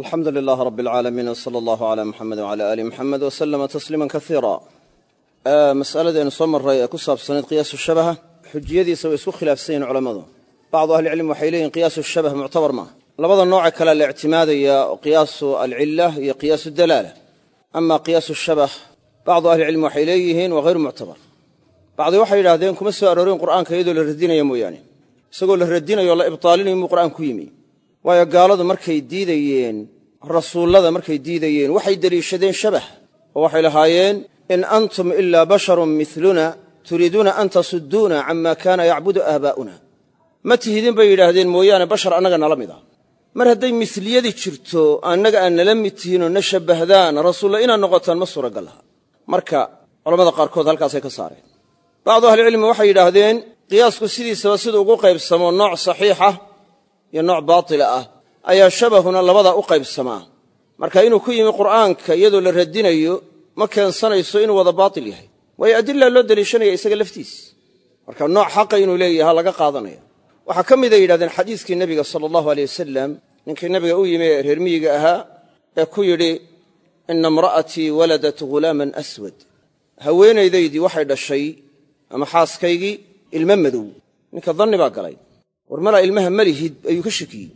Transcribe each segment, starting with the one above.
alxamdu lilaah rab alcaalamiin wsala allahu cala muxamed wcala aali muxamed waslama tasliima kaiira mas'aladeenu soo maray ee ku saabsanayd qiyaasu shabaha xujiyadiisa way isku khilaafsan yihiin culammadu bacdu ahlicilm waxay leeyihiin qiyaasu shabah muctabar maaha labada nooce kalea la ictimaadayaa qiyaasu alcila iyo qiyaasu dalaala. Ama qiyaasu shabah bacdu ahlicilmi waxay leeyihiin waa hayru muctabar bacdi waxay yidhahdeen kuma soo aroorin qur'aanka iyadoo la radinaya mooyaane. Isagoo la radinayo la ibtaalinayo muu qur'aan waayo gaaladu markay diidayeen rasuullada markay diidayeen waxay deliishadeen shabah oo waxay lahaayeen in antum ilaa basharun miluna turiiduuna an tasudduuna cama kaana yacbudu aabaa'una. Ma tihidin bay yidhaahdeen mooyaane bashar annaga nala mid ah. Mar hadday misliyadii jirto annaga aan nala mid tihiinoo na shabbahdaan rasuulla inaad noqotaan ma suuragal laha marka culamada qaarkood halkaasay ka saareen. Bacdu ahlicilmi waxay yidhaahdeen qiyaasku sidiisaba siduu ugu qaybsamo nooc saxiixa iyo nooc baatila ah ayaa shabahuna labadaa u qaybsamaa. Marka inuu ku yimi qur'aanka iyadoo la radinayo ma keensanayso inuu wada baatil yahay. Waayo adilaa loo deliishanaya isaga laftiis. Marka nooc xaqa inuu leeyaha laga qaadanaya. Waxaa ka miday yidhahdeen xadiiskii nebiga sala allahu aleyh wasalam ninkii nebiga u yimi ee reer miyiga ahaa ee ku yidhi ina imra'atii waladat ghulaaman aswad. Haweenaydaydii waxay dhashay ama xaaskaygii ilmo madow. Ninka danni baa galay war malaa ilmaha malihid ayuu ka shekiyey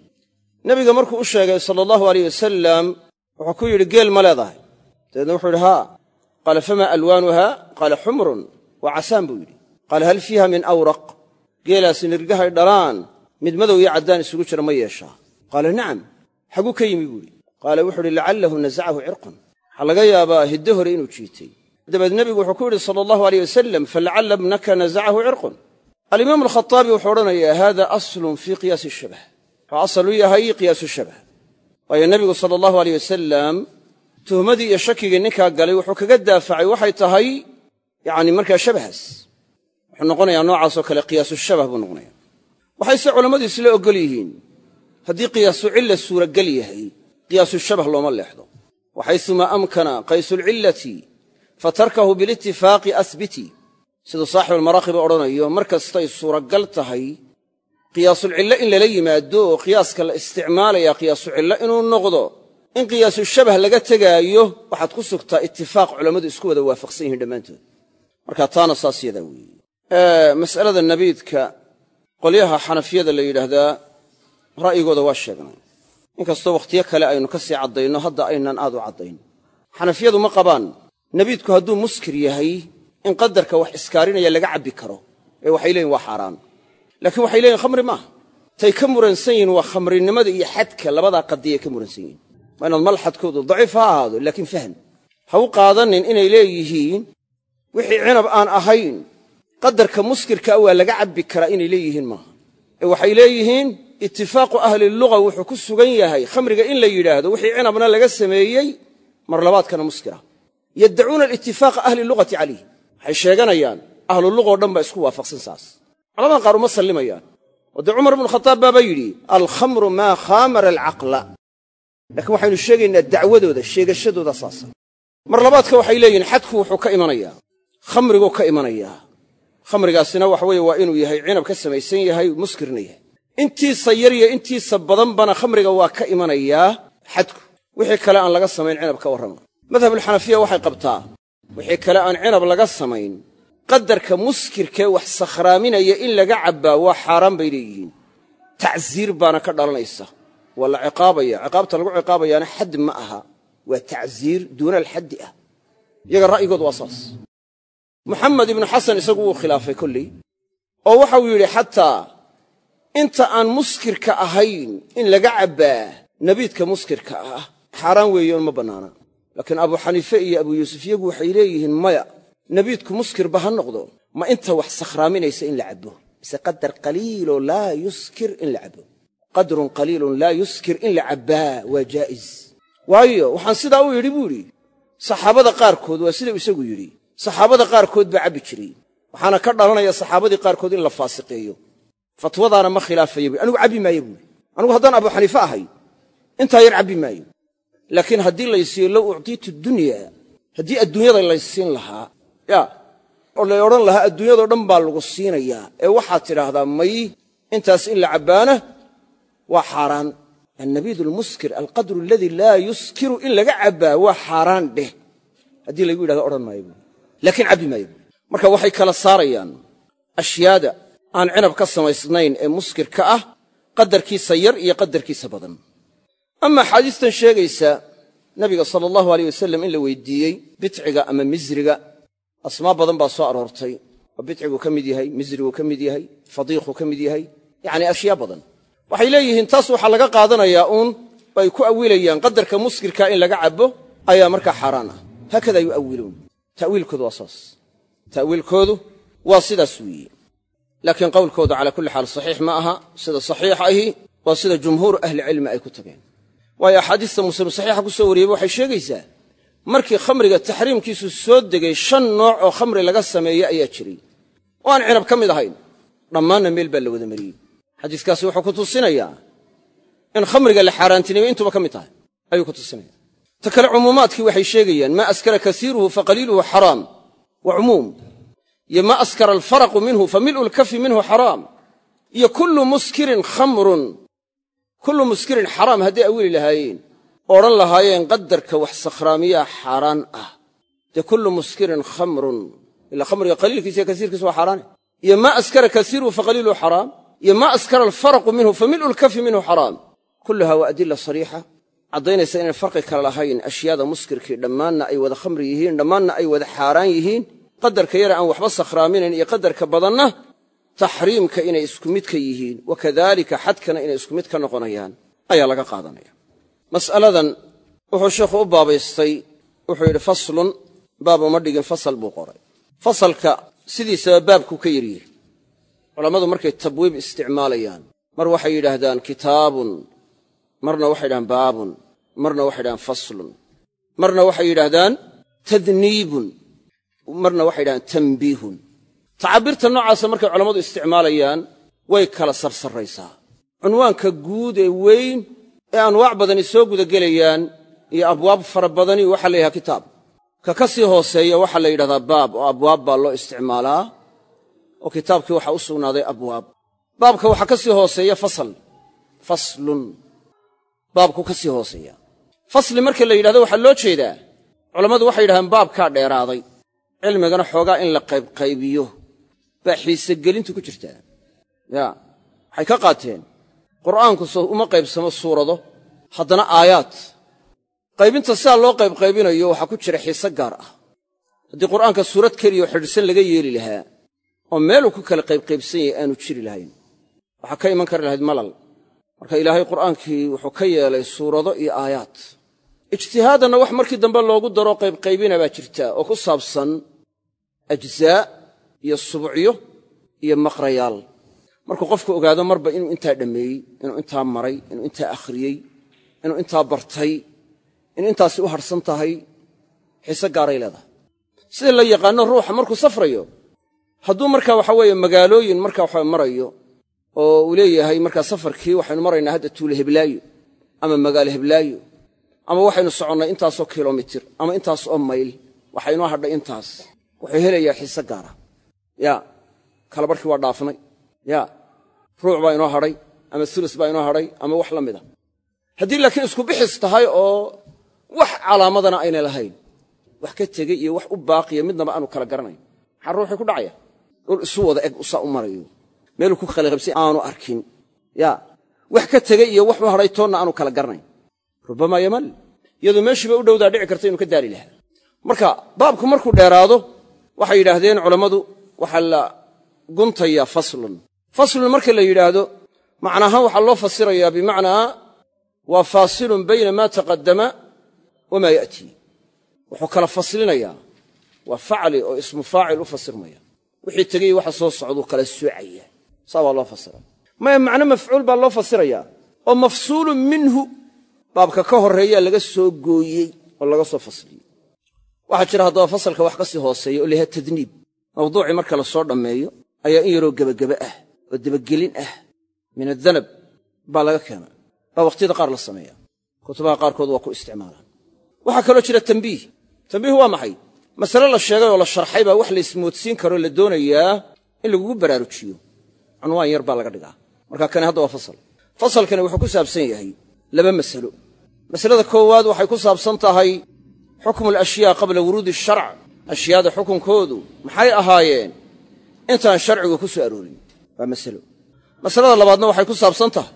nebiga markuu u sheegay sala allahu aleyh wasalam wuxuu ku yidhi geel ma leedahay. Dabeedna wuxuu yidhi haa. Qaala famaa alwaanuha qaala xumrun waa casaan buu yidhi. Qaala hal fiiha min awraq? Geelaasi nirgahay dhalaan mid madow iyo caddaan isugu jira ma yeeshaa. Qaala nacam xaguu ka yimi buu yidhi. Qaala wuxuu yidhi lacallahu nasacahu cirqun waxaa laga yaabaa hiddo hore inuu jiitay. Dabeed nebigu wuxuu ku yidhi sala allahu aleyh wasalam falacalla bnaka nasacahu cirqun alimaamu alkhaaabi wuxuu odhanayaa hada aslun fii qiyaasi shabah. Wuxuu asal u yahay qiyaasu shabah. Waayo nebigu sala allahu aleyh wasalam tuhmadii iyo shakigii ninkaa galay wuxuu kaga daafacay waxay tahay yacni markaa shabahaas. Wuxuu noqonayaa noocaasoo kale qiyaasu shabah buu noqonaya waxayse culammadu isla oggol yihiin. Haddii qiyaasu cilla suuragal yahay qiyaasu shabah looma leexdo. Waxaysumaa amkana qaysulcillati fatarkahu bilitifaaqi asbiti siduu saaxibualmaraaqiba odhanayo mar kastay suuragal tahay qiyaasulcillo in lala yimaado oo qiyaaska la isticmaalayaa qiyaasu cillo inuu noqdo. In qiyaasu shabah laga tegaayo waxaad ku sugtaa itifaaq culammadu isku wada waafaqsan yihiin dhammaantood. Marka taana saas yadaa weeye. Mas'alada nabiidka qolyaha xanafiyada la yidhaahdaa ra'yigooda waa sheegnay. Inkastoo wakhtiyo kale aynu ka sii caddayno hadda aynan aad u caddayn xanafiyadu ma qabaan. Nabiidku hadduu muskir yahay in qadarka wax iskaarinaya laga cabbi karo. Ee waxay leeyihiin waa xaaraan. Laakiin waxay leeyihiin khamri maaha. Tay ka muransan yihiin waa khamrinimada iyo xadka labadaa qadiyay ka muransan yihiin. Waa inaad malxadkoodu daciif ha ahaado laakiin fahm ha u qaadanin inay leeyihiin wixii cinab aan ahayn. Qadarka muskirkaa waa laga cabbi karaa inay leeyihiin maaha. Ee waxay leeyihiin itifaaqu ahli luga wuxuu ku sugan yahay khamriga in la yidhaahdo wixii cinabna laga sameeyey mar labaadkana muskira. Yaddacuuna alitifaaqa ahli lugati calayh waxay sheeganayaan ahlu luqoo dhan baa isku waafaqsan saas. Culamada qaar uma sallimayaan. Oo dee cumar ibnu khataab baaba yidhi alkhamru maa khaamara alcaqla laakiin waxaynu sheegaynaa dacwadooda sheegashadooda saasa mar labaadka waxay leeyihiin xadku wuxuu ka imanayaa khamriguu ka imanayaa khamrigaasina waxa weeye waa inuu yahay cinab ka samaysan yahay muskirna yahay. Intiisa yar iyo intiisa badanbana khamriga waa ka imanayaa xadku. Wixii kale aan laga samayn cinab ka warrama madhabulxanafiya waxay qabtaa wixii kale aan cinab laga samayn qadarka muskirkee wax sakhraaminaya in laga cabbaa waa xaaraan bay leeyihiin. Tacsiir baana ka dhalanaysa. Waa la ciqaabaya. Ciqaabta lagu ciqaabayaana xad ma aha. Waa tacsiir duuna alxaddi ah. Iyaga ra'yigoodu waa saas. Muxamed ibnu xasan isagu wuu khilaafay kolley oo waxau yidhi xataa inta aan muskirka ahayn in laga cabbaa nabiidka muskirka ah xaaraan weeye un ma bannaana laakiin abu xaniife iyo abu yuusuf iyagu waxay leeyihiin maya nabiidku muskirba ha noqdo. Ma inta wax sakhraaminaysa in la cabbo. Mise qadar qaliiloo laa yuskir in la cabbo. Qadrun qaliilun laa yuskir in la cabbaa waa jaa'is waayo waxaan sidaa u yidhi buu yidhi saxaabada qaarkood waa sidau isagu yidhi. Saxaabada qaarkood baa cabbi jiray. Waxaana ka dhalanaya saxaabadii qaarkood in la faasiqeeyo. Fatwadaana ma khilaafaya bu anigu cabbi buui haddaan abu xaniife yar cabbi maayo laakiin haddii laysiiyo low uctiitu dunya haddii adduunyada laysiin lahaa yaa oo lay odhan lahaa adduunyadao dhan baa lagu siinayaa ee waxaad tidhaahdaa may intaas in la cabbaana waa xaaraan. Annabiid almuskir alqadru aladii laa yuskiru in laga cabbaa waa xaaraan dheh. Haddii laygu yidhahdo odhan maayo buui laakiin cabbi maayo buui marka waxay kala saarayaan ashyaada aan cinab ka samaysnayn ee muskirka ah qadarkiisa yar iyo qadarkiisa badan ama axaadiistan sheegaysa nabiga sala allahu aleyh wasalam in la weydiiyey bitciga ama misriga asmaa badan baa soo aroortay. Oo bitciguu ka mid yahay misriguu ka mid yahay fadiiquu ka mid yahay yacni ashyaa badan. Waxay leeyihiin taas waxaa laga qaadanayaa uun ay ku awilayaan qadarka muskirka in laga cabbo ayaa markaa xaaraan ah. Haakada yu'awiluun ta'wiilkoodu waa saas. Ta'wiilkoodu waa sidaas weeye. Laakiin qowlkoodu calaa kulli xaal saxiix ma aha. Sida saxiix ahi waa sida jumhuuru ahlicilmi ay ku waayo axaadiista muslim saxiixa ku soo wariyeyba waxay sheegaysaa markii khamriga taxriimkiisu soo degay shan nooc oo khamri laga sameeye ayaa jiray. Oo aan cinab ka mid ahayn. Dhammaanna meel baa la wada mariyey. Xadiiskaasi wuxuu ku tusinayaa in khamriga la xaaraantinimay intuba ka mid tahay. Ayuu ku tusinaya ta kale cumuumaadkii waxay sheegayaan maa askara kasiiruhu faqaliiluhu xaraam wa cumuum. Iyo maa askara alfaraqu minhu fa mil'u lkafi minhu xaraam. Iyo kullu muskirin khamrun kullu muskirin xaraam hadday awili lahaayeen. Oo odhan lahaayeen qadarka wax sakhraamiyaa xaaraan ah. Dee kullu muskirin khamrun. Ilaa khamriga qaliilkiisa iyo kasiirkiisa waa xaaraane. Iyo maa askara kasiiruhu faqaliiluhu xaraam. Iyo maa askara alfaraqu minhu fa mil'u lkafi minhu xaraam. Kulluha waa adila sariixa. Caddaynaysa inaan farqi kale lahayn ashyaada muskirkii dhammaanna ay wada khamri yihiin dhammaanna ay wada xaaraan yihiin. Qadarka yara aan waxba sakhraaminayn iyo qadarka badanna taxriimka inay isku mid ka yihiin wa kadalika xadkana inay isku mid ka noqonayaan ayaa laga qaadanaya. Mas'aladan wuxuu sheikhu u baabaystay wuxuu yidhi faslun baab uma dhigin fasal buu qoray. Fasalka sidiisaba baabku ka yaryihi culammadu markay tabwiib isticmaalayaan mar waxay yidhaahdaan kitaabun. Marna waxay yidhahdaan baabun. Marna waxay yidhahdaan faslun. Marna waxay yidhaahdaan tadniibun. Marna waxay yidhahdaan tambiihun tacabiirta noocaasa markay culammadu isticmaalayaan way kala sarsarraysaa cunwaanka guud ee weyn ee anwaac badani soo gudagelayaan iyo abwaab fara badani waxaa la yidhaha kitaab. Ka ka sii hooseeya waxaa la yidhahdaa baab oo abwaab baa loo isticmaalaa oo kitaabkii waxaa u sugnaaday abwaab. Baabka waxaa ka sii hooseeya fasal. Faslun. Baabku ka sii hooseeya. Fasli marka la yidhahdo waxaa loo jeedaa. Culammadu waxay yidhahdeen baabkaa dheeraaday. Cilmigana xoogaa in la qaybqaybiyo baa xiisegelintu ku jirtaa. Yaa waxay ka qaateen qur'aanku soo uma qaybsamo suurado haddana aayaad. Qaybinta sidaa loo qaybqaybinayo waxaa ku jira xiise gaar ah. Haddii qur'aanka suurad keliyaoo xidhsan laga yeeli lahaa oo meeluu ku kala qaybqaybsan yahay aanu jiri lahayn waxaa ka iman kari lahayd malal. Marka ilaahay qur'aankii wuxuu ka yeelay suurado iyo aayaad. Ijtihaadanna wax markii dambe loogu daro qaybqaybina baa jirta oo ku saabsan ajzaa iyo subciyo iyo maqrayaal. Markuu qofku ogaado marba inuu intaa dhammeeyey inuu intaa maray inuu intaa akhriyey inuu intaa bartay in intaasi u harhsan tahay xiise gaaray leedahay. Sida la yaqaanno ruuxa markuu safrayo hadduu marka waxa weeye magaalooyin marka waxa marayo oo uu leeyahay markaa safarkii waxaynu maraynaa hadda tuule heblaayo ama magaalo heblaayo ama waxaynu soconnay intaasoo kilomitir ama intaas oo mayl waxaynoo hadhay intaas. Wuxuu helayaa xiise gaara yaa kalabarhkii waa dhaafnay yaa ruuc baa inoo hadhay ama ulus baa inoo hadhay ama wax la mida haddii laakiin isku bixis tahay oo wax calaamadana aynay lahayn wax ka tegey iyo wax u baaqiya midnaba aanu kala garanayn maxaa ruuxii ku dhacaya? Dhul isu wada eg usaa u marayo. Meeluu ku khalaqabsay aanu arkin. Yaa wax ka tegey iyo wax u hadhay toonna aanu kala garanayn. Rubamaa yamal. Iyadoo meeshiiba u dhowdaa dhici karta inuu ka daari lahaa. Marka baabku markuu dheeraado waxay yidhaahdeen culammadu waxaa la guntayaa faslun. Faslun marka la yidhaahdo macnaahaan waxaa loo fasirayaa bimacnaa waa faasilun bayna maa taqaddama wamaa ya'tii wuxuu kala faslinayaa waa facli oo ismu faacil u fasirmaya. Wixii tegey waxa soo socduu kala soocaya saa waa loo fasira. Maya macno mafcuul baa loo fasirayaa oo mafsuulun minhu baabka ka horreeyaa laga soo gooyey oo laga soo fasliyey. Waxaa jira haddaba fasalka wax ka hooseeya oo layaha tadniib mawduucii marka la soo dhammeeyo ayaa in yaroo gebagebe ah oo debagelin ah. Min adanab baa laga keena baa wakhtiyada qaar la sameeya kutubaha qaarkood waa ku isticmaalaan. Waxaa kaloo jira tambiih tambiih waa maxay? Masale la sheegay oo la sharxay baa wax la ismoodsiin karoo la doonayaa in lagugu baraarujiyo. Cunwaan yar baa laga dhigaa. Marka kani hadda waa fasal. Fasalkani wuxuu ku saabsan yahay laba masalo. Masalada koowaad waxay ku saabsan tahay xukmu alashyaa qabla wuruudi asharc ashyaada xukunkoodu maxay ahaayeen? Intaan sharcigu ku soo aroorin. Waa masalo. Masalada labaadna waxay ku saabsan tahay.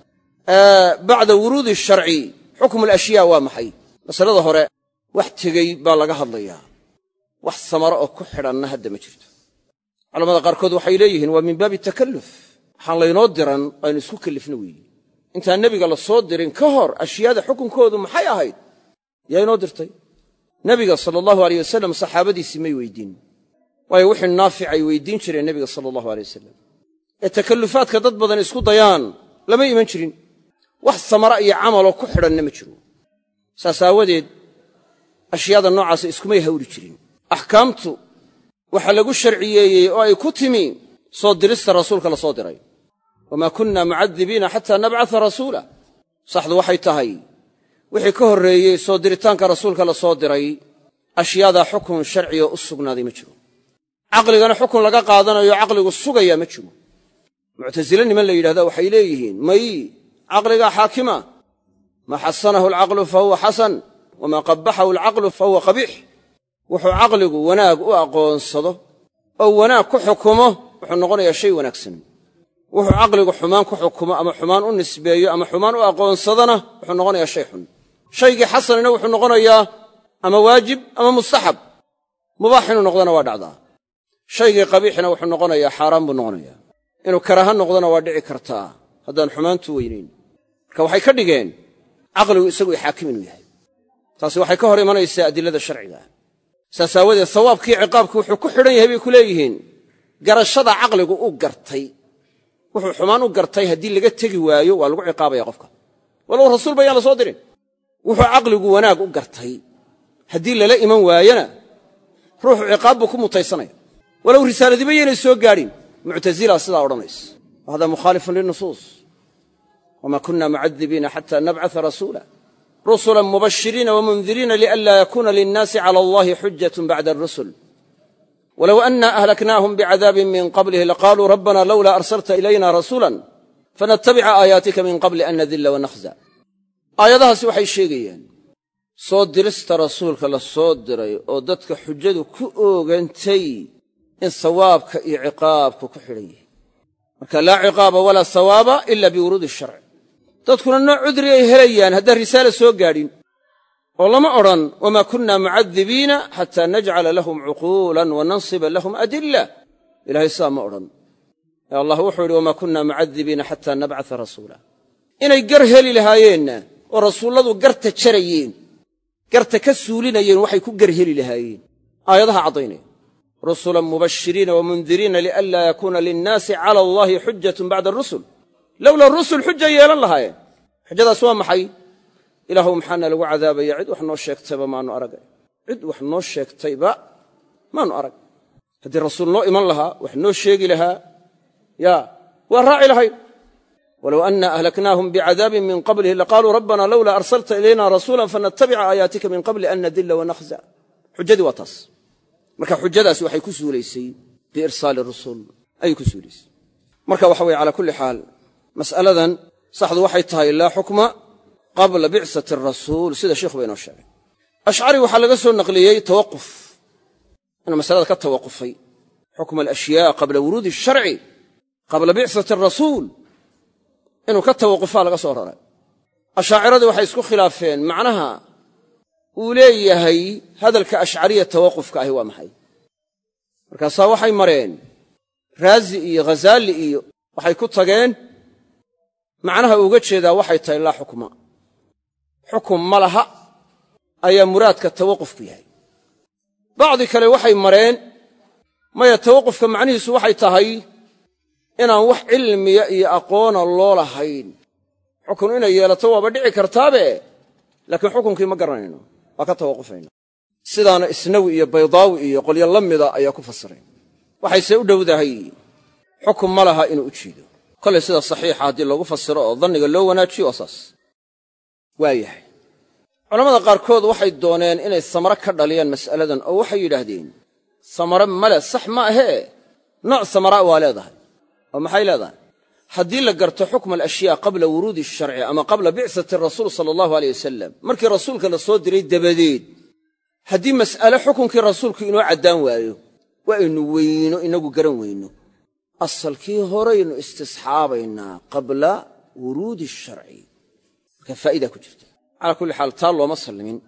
Bacda wuruudi sharci xukmu alashyaa waa maxay? Masalada hore wax tegey baa laga hadlayaa. Wax samaro oo ku xidhanna hadda ma jirto. Culamada qaarkood waxay leeyihiin waa min baabi takalluf. Waxaan laynoo diran aynu isku kellifna weeye intaan nebiga la soo dirin ka hor ashyaada xukunkoodu maxay ahayd? Yaa inoo dirtay nebiga sala allahu aleyh wasalam saxaabadiisii may weydiin waayo wixii naafic ay weydiin jireen nebiga sala allahu aley wasalam ee takallufaadka dad badan isku dayaan lama iman jirin. Wax samara iyo camaloo ku xidhanna ma jiro. Saas aawadeed ashyaada noocaasa iskumay hawli jirin. Axkaamtu waxaa lagu sharciyeeyey oo ay ku timi soo dirista rasuulka la soo diray. Wamaa kunna mucadibiina xataa nabcata rasuula. Saxdu waxay tahay wixii ka horreeyey soo diritaanka rasuulka la soo diray ashyaadaa xukun sharcigo u sugnaaday ma jiro. Caqligana xukun laga qaadanayo caqligu sugayaa ma jiro. Muctasile niman la yidhahda waxay leeyihiin may caqligaa xaakima. Maa xasanahu alcaqlu fa huwa xasan wamaa qabbaxahu alcaqlu fa huwa qabiix wuxuu caqligu wanaag u aqoonsado oo wanaag ku xukumo wuxuu noqonayaa shay wanaagsan. Wuxuu caqligu xumaan ku xukumo ama xumaan u nisbeeyo ama xumaan u aqoonsadana wuxuu noqonayaa shay xun shaygii xasanina wuxuu noqonayaa ama waajib ama mustaxab. Mubaax inuu noqdona waa dhacdaa. Shaygii qabiixina wuxuu noqonayaa xaaraan buu noqonayaa. Inuu karaaha noqdona waa dhici kartaa. Haddaan xumaantu weynayn marka waxay ka dhigeen caqligu isagu xaakim inuu yahay. Taasi waxay ka hor imanaysaa adilada sharciga. Saas aawadeed sawaabkii ciqaabku wuxuu ku xidhan yahay bay ku leeyihiin garashada caqligu u gartay. Wuxuu xumaan u gartay haddii laga tegi waayo waa lagu ciqaabaya qofka. Walow rasuulba yaan la soo dirin wuxuu caqligu wanaag u gartay. Haddii lala iman waayana ruuxu ciqaab buu ku mutaysanaya. Walow risaaladiba yaynay soo gaadhin muctasila sidaa odhanaysa. Hada mukhaalifun linusuus wma kuna mucadibiina xata nabcaa rasuula. Rusula mubashiriina wamundiriina lianlaa yakuuna linnaasi cala allahi xujat bacda arusul walow ana ahlaknaahum bicadaabin min qablihi laqaaluu rabbana lowlaa arsalta ilayna rasuula fanatabica aayaatika min qabli an nadilla wanakhza aayadahaasi waxay sheegayaan soo dirista rasuulka la soo diray oo dadka xujadu ku oogantay in sawaabka iyo ciqaabku ku xidhan yihi marka laa ciqaaba walaa sawaaba ila biwuruudi sharc dadkuna nooc cudri ay helayaan haddaan risaala soo gaadhin. Oo lama odhan wamaa kunna mucadibiina xataa najcala lahum cuquulan wa nansiba lahum adilla. Ilahay sidaa ma odhan. Ee allah wuxuu yidhi wamaa kunna mucadibiina xataa nabcata rasuula. Inay gar heli lahaayeenna oo rasuulladu garta jarayeen garta ka suulinayeen waxay ku gar heli lahaayeen. Aayadaha caddaynaya rusulan mubashiriina wamundiriina lianlaa yakuuna linnaasi cala allahi xujatun bacda arusul lowla rusul xuja yeelan lahaayeen. Xujadaas waa maxay? Ilaahu maxaana lagu cadaabaya cid wax noo sheegtayba maanu aragay. Cid wax noo sheegtayba maanu arag haddii rasuul noo iman lahaa wax noo sheegi lahaa yaa waa raaci lahayn walow anna ahlaknaahum bicadaabin min qablihi laqaaluu rabbana lowlaa arsalta ilayna rasuulan fanatabica aayaatika min qabli an nadilla wanakhza xujadii waa taas marka xujadaasi waxay ku suulaysay biirsaali rusul ayay ku suulaysay marka waxa weye calaa kulli xaal mas'aladan saxdu waxay tahay laa xukma qabla bicsati arasuul sida sheikhuba inoo sheegay ashcari waxaa laga soo naqliyey tawaquf inuu masalada ka tawaqufay xukma alashyaa qabla wuruudi asharci qabla bicsati arasuul inuu ka tawaqufaa laga soo raray. Ashaaciradii waxay isku khilaafeen macnaha uu leeyahay hadalka ashcariya tawaqufka ahi waa maxay? Markaasaa waxay mareen raazi iyo ghazaali iyo waxay ku tageen macnaha uga jeedaa waxay tahay laa xukma xukum ma laha ayaa muraadka tawaqufku yahay. Bacdi kale waxay mareen maya tawaqufka macnihiisu waxay tahay inaan wax cilmiya iyo aqoona loo lahayn. Xukun inay yeelato waaba dhici kartaabe? Laakiin xukunkii ma garanayno. Waa ka tawaqufayna sidaana isnawi iyo baydaawi iyo qolyo la mida ayaa ku fasiray waxayse u dhowdahay xukun ma laha inuu u jeedo. Kolay sida saxiixa haddii loogu fasiro oo danniga loo wanaajiyo waa saas. Waa yahay. Culammada qaarkood waxay dooneen inay samare ka dhaliyaan mas'aladan oo waxay yidhaahdeen samare male sax ma ahee? Nooc samaraa waa leedahay oo maxay leedahay? Haddii la garto xukma alashyaa qabla wuruudi sharci ama qabla bicsati rasuul sala allahu aleyh wasalam markii rasuulka la soo diray dabadeed haddii mas'ale xukunkii rasuulku inoo caddaan waayo waa aynu weyno inagu garan weyno. Asalkii horaynu istisxaabaynaa qabla wuruudi sharci. Marka faa'idaa ku jirta. Calaa kulli xaal taa looma sallimin.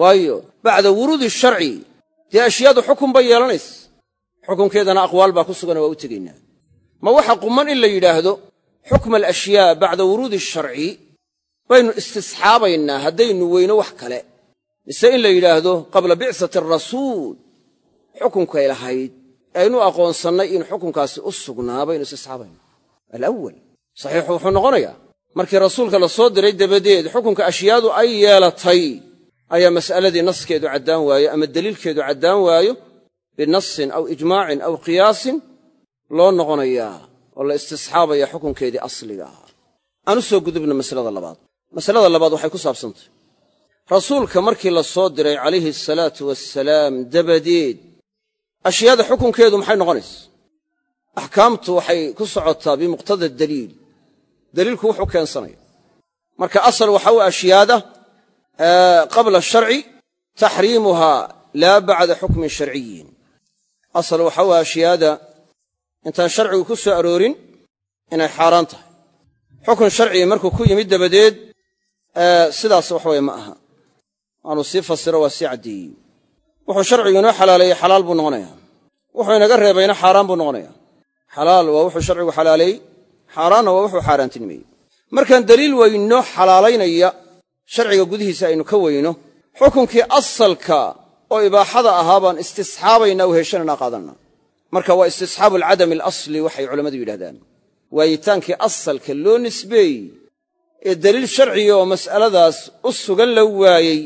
Waayo bacda wuruudi sharci dee ashyaadu xukun bay yeelanaysa. Xukunkeedana aqwaal baa ku sugan waa u tegaynaa ma waxa qumman in la yidhaahdo xukma alashyaa bacda wuruudi sharci baynu istisxaabaynaa haddaynu weyno wax kale. Mise in la yidhaahdo qabla bicsati arasuul xukunkay lahayd. Aynu aqoonsannay in xukunkaasi u sugnaa baynu istisxaabayna alawal saxiixu wuxuu noqonayaa markii rasuulka la soo diray dabadeed xukunka ashyaadu ay yeelatay ayaa mas'aladii naskeedu caddaan waayo ama deliilkeedu caddaan waayo binasin aw ijmaacin aw qiyaasin loo noqonayaa oo la istisxaabaya xukunkeedii asliga ahaa. Aan u soo gudubno masalada labaad. Masalada labaad waxay ku saabsantahy rasuulka markii la soo diray calayhi asalaatu wassalaam dabadeed ashyaada xukunkeedu maxay noqonaysa axkaamtu waxay ku socotaa bimuqtada daliil. Daliilku wuxuu keensanaya. Marka asal waxa u ashyaada qabla sharci taxriimuhaa laa bacda xukmin sharciyin. Asal waxa u ashyaada intaan sharcigu ku soo aroorin inay xaaraan tahay. Xukun sharcigi markuu ku yimid dabadeed sidaas waxaweye ma aha. Waanuu sii fasiro waa sii caddeeyey wuxuu sharcigu inoo xalaaleeyey xalaal buu noqonayaa. Wuxuu inaga reebayna xaaraan buu noqonayaa. Xalaal waa wuxuu sharcigu xalaaleeyey xaaraanna waa wuxuu xaaraantinimeeyey markaan daliil weynno xalaalaynaya sharciga gudihiisa aynu ka weyno xukunkii asalka oo ibaaxada ahaa baan istisxaabaynaa u heshananaa qaadanaa marka waa istisxaabu alcadami alasli waxay culammadu yidhahdaan waayitaankii asalka loo nisbeeyey ee daliil sharciga oo mas'aladaas u sugan la waayey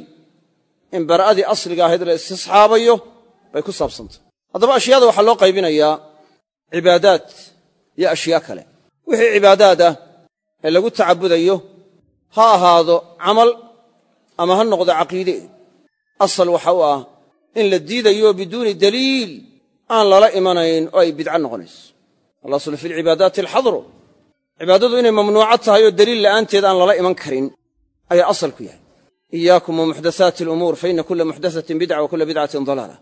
in bara'adii asliga ahayd la istisxaabayo bay ku saabsantay. Haddaba ashyaada waxaa loo qaybinayaa cibaadaad iyo ashyaa kale. Wixii cibaadaad ah ee lagu tacabudayo ha ahaado camal ama ha noqdo caqiide. Asal waxa u ah in la diidayo biduuni daliil aan lala imanayn oo ay bidca noqonayso. Alaslu fi lcibaadaati alxadru. Cibaadadu inay mamnuuco tahay oo daliil la'aanteed aan lala iman karin ayaa asal ku yahay. Iyaakum wa muxdathaati alumuur fa ina kula muxdathatin bidca wa kula bidcatin dalaala.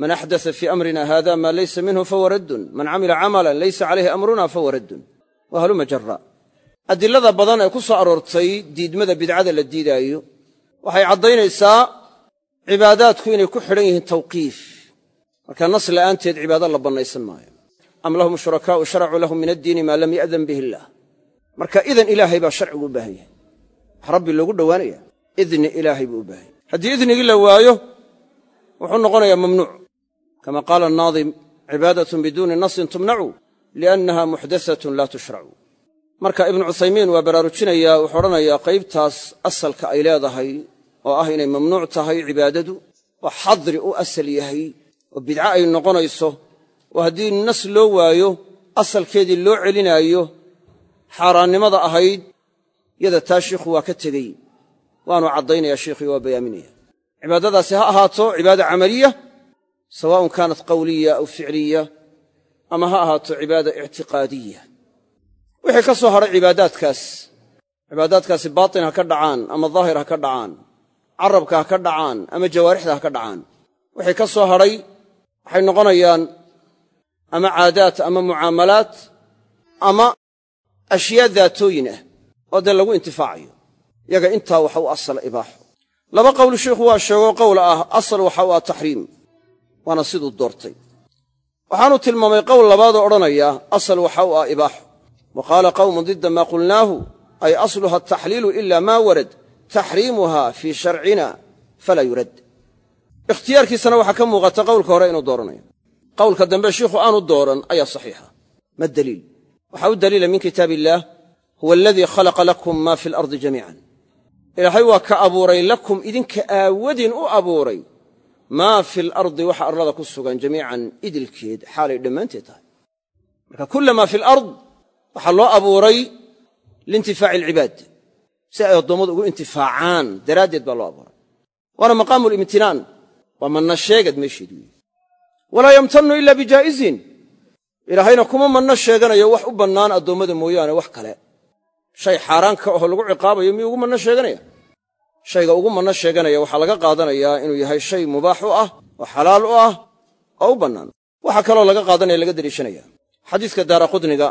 Man axdasa fii amrina hada maa laysa minhu fahuwa raddun. Man camila camalan laysa calayhi amruna fahuwa wa haluma jara adilada badan ee ku soo aroortay diidmada bidcada la diidaayo waxay caddaynaysaa cibaadaadku inay ku xidhan yihiin tawqiif marka nas la'aanteed cibaado la bannaysan maayo. Am lahum shurakaa'u sharacuu lahum min addiini maa lam ya'dan bihi illaah marka idan ilaahay baa sharcigu u baahan yahay. Wax rabbi loogu dhowaanaya idni ilaahay buu u baahan yahy haddii idnigii la waayo wuxuu noqonayaa mamnuuc. Kama qaala anaadim cibaadatun biduuni nasin tumnacu liannaha muxdasatun laa tushracu marka ibnu cuthaymiin waa baraarujinayaa wuxuu odhanayaa qaybtaas asalka ay leedahay oo ah inay mamnuuc tahay cibaadadu oo xadri u asal yahay oo bidco ay noqonayso oo haddii nas loo waayo asalkeedii loo celinaayo xaaraannimada ahayd yada taa shiikhu waa ka tegey. Waanu caddaynaya shiikhii waa bayaaminaya cibaadadaasi ha ahaato cibaada camaliya sawaa'un kaanat qawliya aw ficliya ama ha ahaato cibaada ictiqaadiya. Wixii ka soo hadhay cibaadaadkaas cibaadaadkaasi baatin ha ka dhacaan ama daahir ha ka dhacaan carabka ha ka dhacaan ama jawaarixda ha ka dhacaan. Wixii ka soo hadhay waxay noqonayaan ama caadaat ama mucaamalaat ama ashyaa daatooyin ah oo dee lagu intifaacayo. Yaga intaa waxa u asala ibaaxo. Laba qowl sheikhu waa sheego qowl ah asal waxa u ah taxriim waana siduu doortay. Waxaanu tilmaamay qowl labaadoo odhanaya asal waxa u ah ibaaxo. Wa qaala qawmun didda maa qulnaahu ay asluha ataxliilu ila maa warad taxriimuha fii sharcina falaa yurad ikhtiyaarkiisana waxaa ka muuqata qowlka hore inuu dooranayo. Qowlka dambe shiikhu aanu dooran ayaa saxiixa. Ma daliil? Waxaa u daliila min kitaab illaah huwa aladii khalaqa lakum maa fi alardi jamiican. Ilaahay waa ka abuuray lakum idinka aawadin u abuuray maa fi alardi waxa arlada ku sugan jamiican idilkeed xaalay dhammaanteed tahay. Marka kulla maa fi alard waxaa loo abuuray liintifaaci alcibaad si ay addoommadu ugu intifaacaan daraaddeed baa loo abuuray. Waana maqaamu limtinaan waa manna sheegad meesheedu weyi walaa yamtannu ila bijaa'izin ilaahayna kuma manno sheeganayo wax u bannaan addoommada mooyaane wax kale. Shay xaaraan ka aho lagu ciqaabayo miyuu ugu manno sheeganaya shayga ugu manno sheeganaya waxaa laga qaadanayaa inuu yahay shay mubaax u ah oo xalaal u ah oo u bannaan. Waxaa kaloo laga qaadanaya laga deliishanaya xadiiska daara qudniga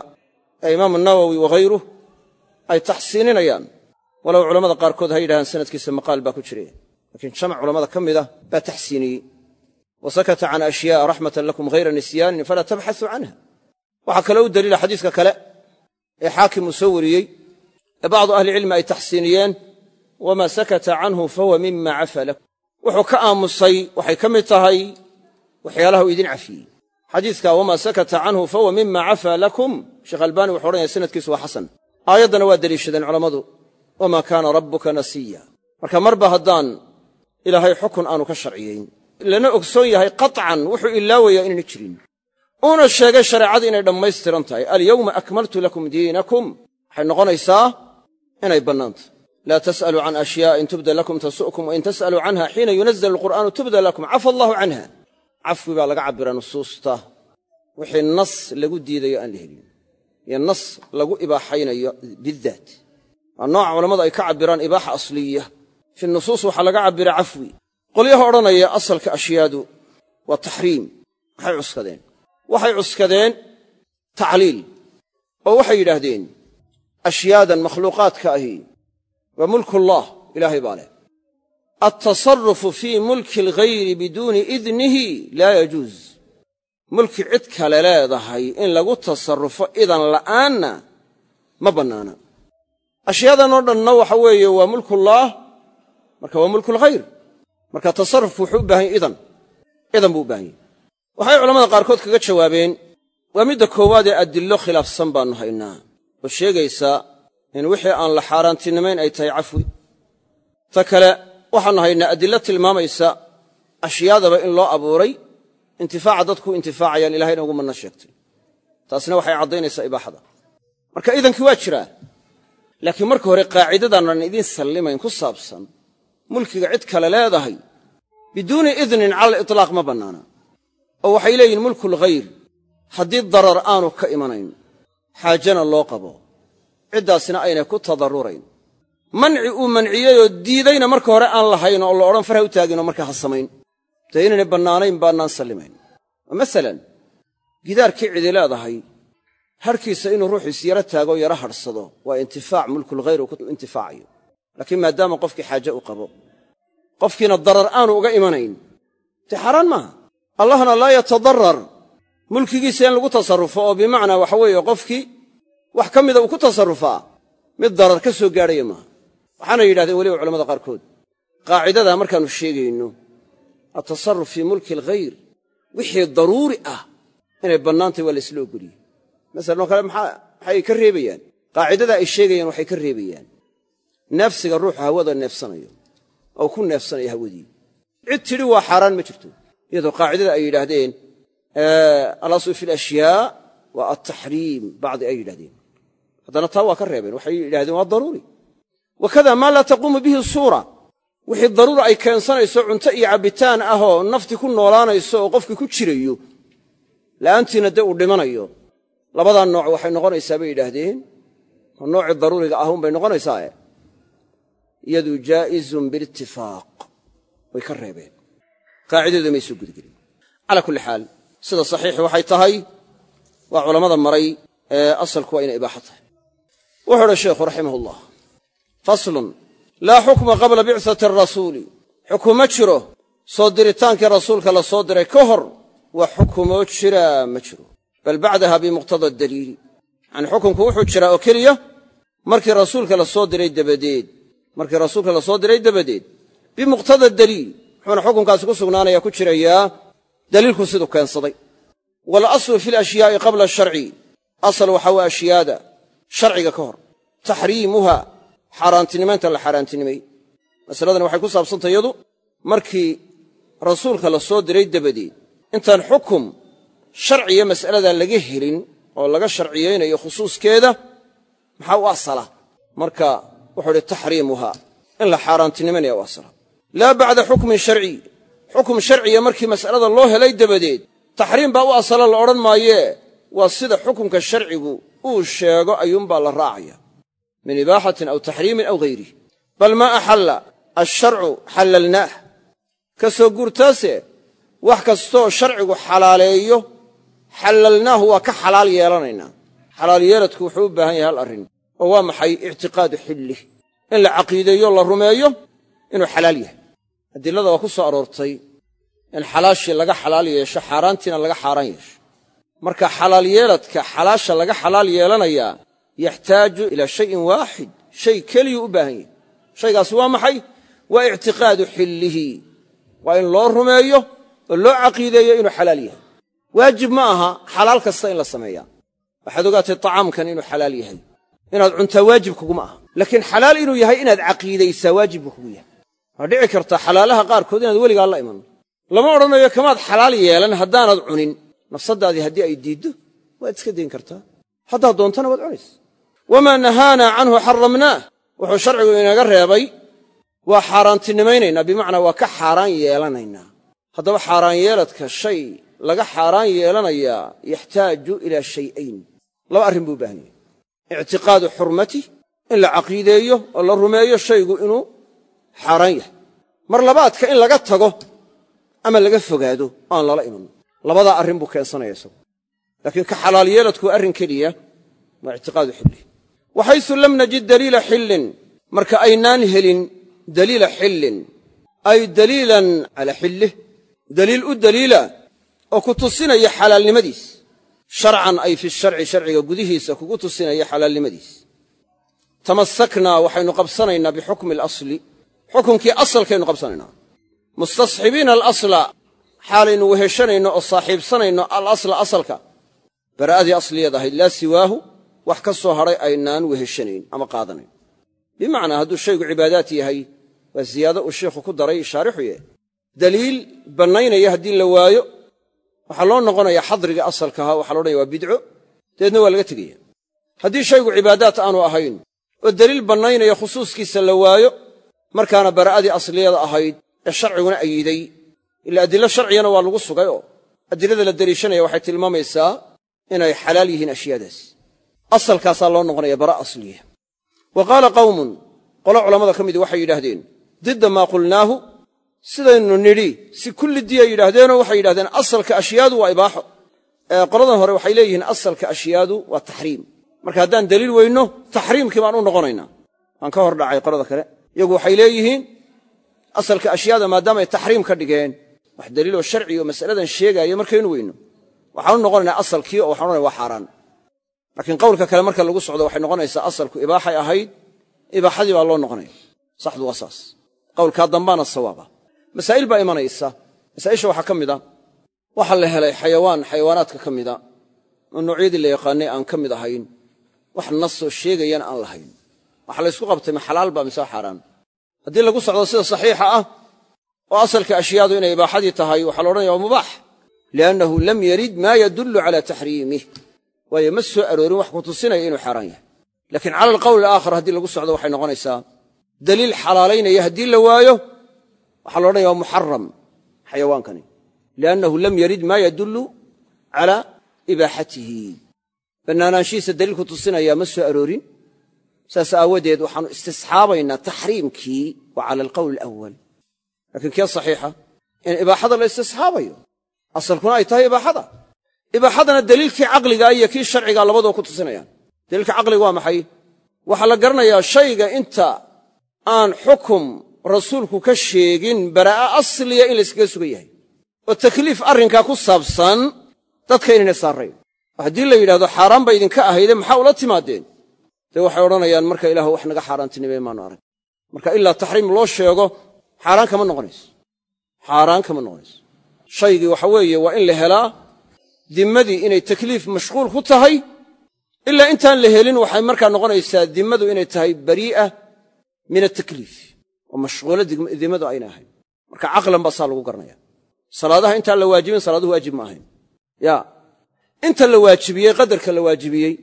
ee imaamu nawowi waghayruh ay taxsiininayaan. Walow culammada qaarkood ha yidhahaan sanadkiisa maqaal baa ku jire laakiin jamac culammada ka mid ah baa taxsiiniyey. Wa sakata can ashyaaa raxmatan lakum hayra nisyaanin falaa tabxasuu canha. Waxaa kaloo u daliila xadiiska kale ee xaakim uu soo wariyey ee bacdu ahlicilmi ay taxsiiniyeen wamaa sakata canhu fahuwa mima cafa lakum. Wuxuu ka aamusay waxay ka mid tahay waxyaalaha uu idin cafiyey. Xadiiska wamaa sakata canhu fahuwa mima cafa lakum. Sheekh albaani wuxu odhanaya sanadkiisu waa xasan ilaahay xukun aanu ka sharciyayn lana ogsoon yahay qaطcan wuxuu ilaawayaa inayna jirin. Uuna sheegay shareecadii inay dhammaystiran tahay. Alyawma akmaltu lakum diinakum. Waxay noqonaysaa inay bannaantah laa tas'aluu can ashyaa in tubda lakum tasu'kum wain tas'aluu canha xiina yunazl alqur'aanu tubda lakum. Cafa allahu canha. Cafwi baa laga cabbiraa nusuusta. Wixii nas lagu diidayo aan la helin. Iyo nas lagu ibaaxaynayo bidaat waa nooca culammadu ay ka cabbiraan ibaaxa asliya fi nusuus waxaa laga cabbiraa cafwi. Qolyaha odhanaya asalka ashyaadu waa taxriim maxay cuskadeen? Waxay cuskadeen tacliil oo waxay yidhaahdeen ashyaadan makhluuqaadka ahi waa mulkullaah ilaahay baa leh. Altasarufu fii mulki alghayri biduuni idnihi laa yajuuz mulki cid kale leedahay in lagu tasarrufo idan la'aanna ma bannaana. Ashyaadan oo dhanna waxa weeye waa mulkullaah marka waa mulkulghayr marka tasarrufku wuxuu u baahan idan. Idan buu u baahan yahy waxay culamada qaarkood kaga jawaabeen waa midda koowaad ee adillo khilaafsan baannu haynaa. Oo sheegaysa in wixii aan la xaaraantinimayn ay tahay cafwi? Ta kale waxaannu haynaa adillo tilmaamaysa ashyaadaba in loo abuuray intifaaca dadku intifaacayaan ilahayna ugu manno sheegtay. Taasina waxay caddaynaysaa ibaaxada. Marka idankii waa jiraa laakiin marka hore qaacidadaannan idiin sallimayn ku saabsan mulkiga cid kale leedahay biduuni idnin cala alitlaaq ma bannaana. Oo waxay leeyihiin mulkulghayr haddii darar aanu ka imanayn xaajana loo qabo. Ciddaasina aynay ku tadarrurayn manci uu manciyeyoo diidayna marka hore aan lahayn oo la odhan farha u taaginoo markaa ha samayn. Dee inaynay bannaanayn baannaan sallimayn oo masalan gidaarkii cidi leedahay harhkiisa inuu ruuxiis yaro taagoo yaro hadhsado waa intifaac mulkulghayr uu laakiin maadaama qofkii xaaje u qabo qofkiina darar aanu uga imanayn dee xaaraan maaha? Allahna laa yatadarar mulkigiisa in lagu tasarrufo oo bimacnaa waxa weeye qofkii wax ka mida uu ku tasarrufaa mid darar ka soo gaadhaya maaha. Waxaana yidhahdeen weliba culamada qaarkood qaacidadaa markaannu sheegayno altasarruf fii mulki alghayr wixii daruuri ah inay bannaantahy waa laysla ogoliyey masalan oo kale maxay ka reebayaan? Qaacidadaa ay sheegayaan waxay ka reebayaan neefsiga ruuxu hawada neefsanayo oo ku neefsanaya hawadii cid tidhi waa xaaraan ma jirto. Iyadoo qaacidada ay yidhaahdeen alaslu fi alashyaa waa altaxriim bacdi ay yidhahdeen haddana taa waa ka reebeen. Waxay yidhahdeen waa daruuri. Wakada maa laa taquumu bihi suura. Wixii daruura ay keensanayso cunto iyo cabbitaan ahoo nafti ku noolaanayso oo qofkii ku jirayo la'aantiina dee uu dhimanayo. Labadaa nooc waxay noqonaysaa bay yidhaahdeen. Oo noocii daruuriga ah unbay noqonaysaae iyadu jaa'izun biitifaaq way ka reebeen. Qaacidadu may soo gudagelin kulli xaal sida saxiixi waxay tahay waa culammada maray ee asalku waa inay ibaaxo tahay. Wuxuu uhi sheikhu raximahullah faslun laa xukma qabla bicati arasuuli xukumo jiro soo diritaankii rasuulka la soo diray ka hor wax xukumoo jiraa ma jiro. Bal bacdaha bimuqtada daliili. Yacanii xukunku wuxuu jiraa oo keliya markii rasuulka la soo diray dabadeed markii rasuulka la soo diray dabadeed. Bimuqtada daliil wuxuuna xukunkaasi ku sugnaanaya ku jirayaa daliilku siduu keensaday. Waalaslu fi alashyaai qabla asharci asal waxa waa ashyaada sharciga ka hor. Taxriimuha xaaraantinimaynta la xaaraantinimay. Masaladan waxay ku saabsantay iyadu markii rasuulka la soo diray dabadeed. Intaan xukum sharciya mas'aladaa laga helin oo laga sharciyaynayo khusuuskeeda maxaa u asala? Marka wuxuu idhi taxriimuha. In la xaaraantinimaynaya u asala laa bacda xukmin sharciy xukum sharciya markii mas'alada loo helay dabadeed taxriim baa u asala la odhan maayee waa sida xukunka sharcigu uu sheego ayuunbaa la raacaya min ibaaxatin aw taxriimin aw hayrih bal maa axalla alsharcu xallalnaah. Ka soo guurtaase wax kastoo sharcigu xalaaleeyo xallalnaahu waa ka xalaal yeelanaynaa. Xalaal wuxuu u baahan yahay hal arrin oo waa maxay ictiqaadu xillih in la caqiideeyo la rumeeyo inuu xalaal yahay. Adilada waa ku soo aroortay in xalaashii laga xalaal yeesho xaaraantiina laga xaaraan yeesho. Marka xalaal yeeladka xalaasha laga xalaal yeelanayaa yaxtaaju ilaa shayin waaxid shay keliyuu u baahan yahay. Shaygaasi waa maxay? Waa ictiqaadu xillihi. Waa in loo rumeeyo oo loo caqiideeyo inuu xalaal yahay. Waajib ma aha xalaal kasta in la sameeyaa. Waxaad ogaatay tacaamkan inuu xalaal yahay. Inaad cuntaa waajib kuguma aha laakiin xalaal inuu yahay inaad caqiidaysaa waajib buu kugu yahay. Waa dhici kartaa xalaalaha qaarkood inaad weligaa la iman. Lama odhanayo kamaad xalaal yeelan haddaanad cunin. Nafsaddaadii haddii ay diiddo waad iska dayn kartaa. Haddaad doontana waad cunaysa wamaa nahaanaa canhu xaramnaah wuxuu sharcigu inaga reebay waa xaaraantinimaynaynaa bimacnaa waa ka xaaraan yeelanaynaa. Haddaba xaaraan yeeladka shay laga xaaraan yeelanayaa yaxtaaju ilaa shay'ayn. Laba arrin buu u baahan yahay. Ictiqaadu xurmatih in la caqiideeyo oo la rumeeyo shaygu inuu xaaraan yahay. Mar labaadka in laga tago ama laga fogaado oo aan lala iman. Labadaa arrin buu keensanaya isagu. Laakiin ka xalaal yeeladku arrin keliya waa ictiqaadu xillih waxaysu lam najid daliila xillin. Marka aynaan helin daliila xillin. Ay daliilan calaa xillih daliil u daliila oo ku tusinaya xalaalnimadiis. Sharcan ay fi sharci sharciga gudihiisa kugu tusinaya xalaalnimadiis tamasaknaa waxaynu qabsanaynaa bixukmi alasli. Xukunkii asalkaynu qabsanaynaa. Mustasxibiina alasla xaalaynu weheshanayno oo saaxiibsanayno alasla asalka. Bara'adii asliyad ahayd laa siwaahu wax ka soo hadhay aynaan weheshanayn ama qaadanayn. Bimacnaa hadduu shaygu cibaadaat yahay waa ziyaado uu sheikhu ku daray shaarixuye daliil bannaynaya haddii la waayo waxaa loo noqonayaa xadriga asalkaha waxa la odhanaya waa bidco dabeedna waa laga tegaya. Haddii shaygu cibaadaat aanu ahayn oo deliil bannaynaya khusuuskiisa la waayo markaana bara'adii asliyada ahayd ee sharciguna ayiday. Ila adilo sharcigana waa lagu sugay oo adilada la deliishanaya waxay tilmaamaysaa inay xalaal yihiin ashyaadaas. Asalkaasaa loo noqonaya bara asliya. Wa qaala qawmun qolo culammada ka midi waxay yidhaahdeen didda maa qulnaahu? Sidaynu nidhi si kulli diyay yidhaahdeenoo waxay yidhahdeen asalka ashyaadu waa ibaaxo qoladan hore waxay leeyihiin asalka ashyaadu waa taxriim marka haddaan daliil weyno taxriimkii baan u noqonaynaa. Waan ka hor dhacay qolada kale. Iyagu waxay leeyihiin asalka ashyaada maadaama ay taxriim ka dhigeen wax daliiloo sharci oo masaladan sheegaaya markaynu weyno. Waxaan u noqonaynaa asalkii oo waxaan waa xaaraan. Laakiin qowlka kale marka lagu socdo waxay noqonaysaa asalku ibaaxay ahayd ibaaxadii baa loo noqonaya. Saxdu waa saas. Qowlkaa dambaana sawaaba. Masaa'il baa imanaysa. Masaa'isha waxaa ka mid a. Waxaa la helay xayawaan xayawaanaadka ka mida oo noocyadii la yaqaanay aan ka mid ahayn wax nasoo sheegayana aan lahayn. Waxa laysku qabtay ma xalaal baa mise xaaraan haddii lagu socdo sida saxiixa ah oo asalka ashyaadu inay ibaaxadii tahay waxaa la odhanaya waa mubaax. Liannahu lam yarid maa yadullu calaa taxriimih waayo ma soo aroorin wax ku tusinaya inuu xaaraan yahay. Laakiin cala alqowli alaakhar haddii lagu socdo waxay noqonaysaa daliil xalaalaynaya haddii la waayo waxaa la odhanaya waa muxaram xayawaankani. Liannahu lam yarid maa yadullu calaa ibaaxatihi bannaanaanshihiisa daliil ku tusinaya ma soo aroorin? Saas aawadeed waxaanu istisxaabaynaa taxriimkii wa cala alqowli alawal laakiin kee saxiixa? In ibaaxada la istisxaabayo. Asalkuna ay tahay ibaaxada. Ibaaxadana daliilkii caqliga iyo kii sharciga labadoo ku tusinayaan. Daliilka caqliga waa maxay? Waxaa la garanayaa shayga inta aan xukum rasuulku ka sheegin baraa'a asliya in layskaga sugan yahay. Oo takliif arrinkaa ku saabsan dadka inayna saarrayn haddii la yidhahdo xaaraan ba idinka ahayde maxaa ula timaadeen? Dee waxay odhanayaan marka ilaahu wax naga xaaraantinimay maanu arag. Marka ilaa taxriim loo sheego xaaraan kama noqonayso. Xaaraan kama noqonayso. Shaygii waxa weeye waa in la helaa dimmadii inay takliif mashquul ku tahay ilaa intaan la helin waxay markaa noqonaysaa dimmadu inay tahay barii'a min atakliif oo mashquulo dimmadu ayna ahayn. Marka caqlan baa saa lagu garanaya salaadaha intaan la waajibin salaaduhu waajib ma ahayn. Ya inta la waajibiyey qadarka la waajibiyey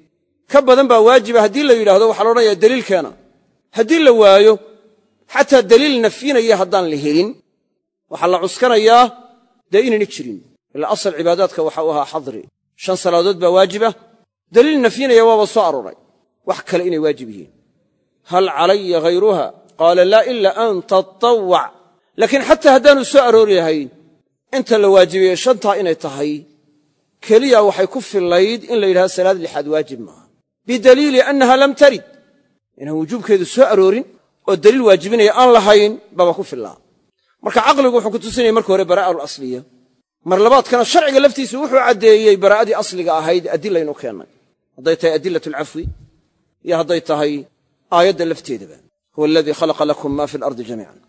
ka badan baa waajiba haddii la yidhahdo waxaa la odhanaya daliilkeena. Haddii la waayo xataa daliil nafyinaya haddaan la helin waxaa la cuskanayaa dee inayna jirin. Ilaa asal cibaadaadka waxa u ahaa xadri. Shan salaadood baa waajiba daliil nafyinaya waaba soo arooray. Wax kale inay waajib yihiin. Hal calaya hayruha qaala laa ila an tatawac laakiin xataa haddaanu soo aroori lahayn inta la waajibiyey shantaa inay tahay keliya waxay ku fillayd in la yidhahdo salaad lixaad waajib maaha. Bidaliili annaha lam tarid. Inaan wujuubkeedu soo aroorin oo daliil waajibinaya aan lahayn baba ku fillaa. Marka caqligu wuxuu ku tusinaya marka hore baraa'a alasliya mar labaadkana sharciga laftiisu wuxuu caddeeyey baraa'adii asliga ahayd addilaynu keennay hadday tahay adillat alcafwi iyo hadday tahay aayadda lafteedaba. Huwa aladii khalaqa lakum ma fi alardi jamiican.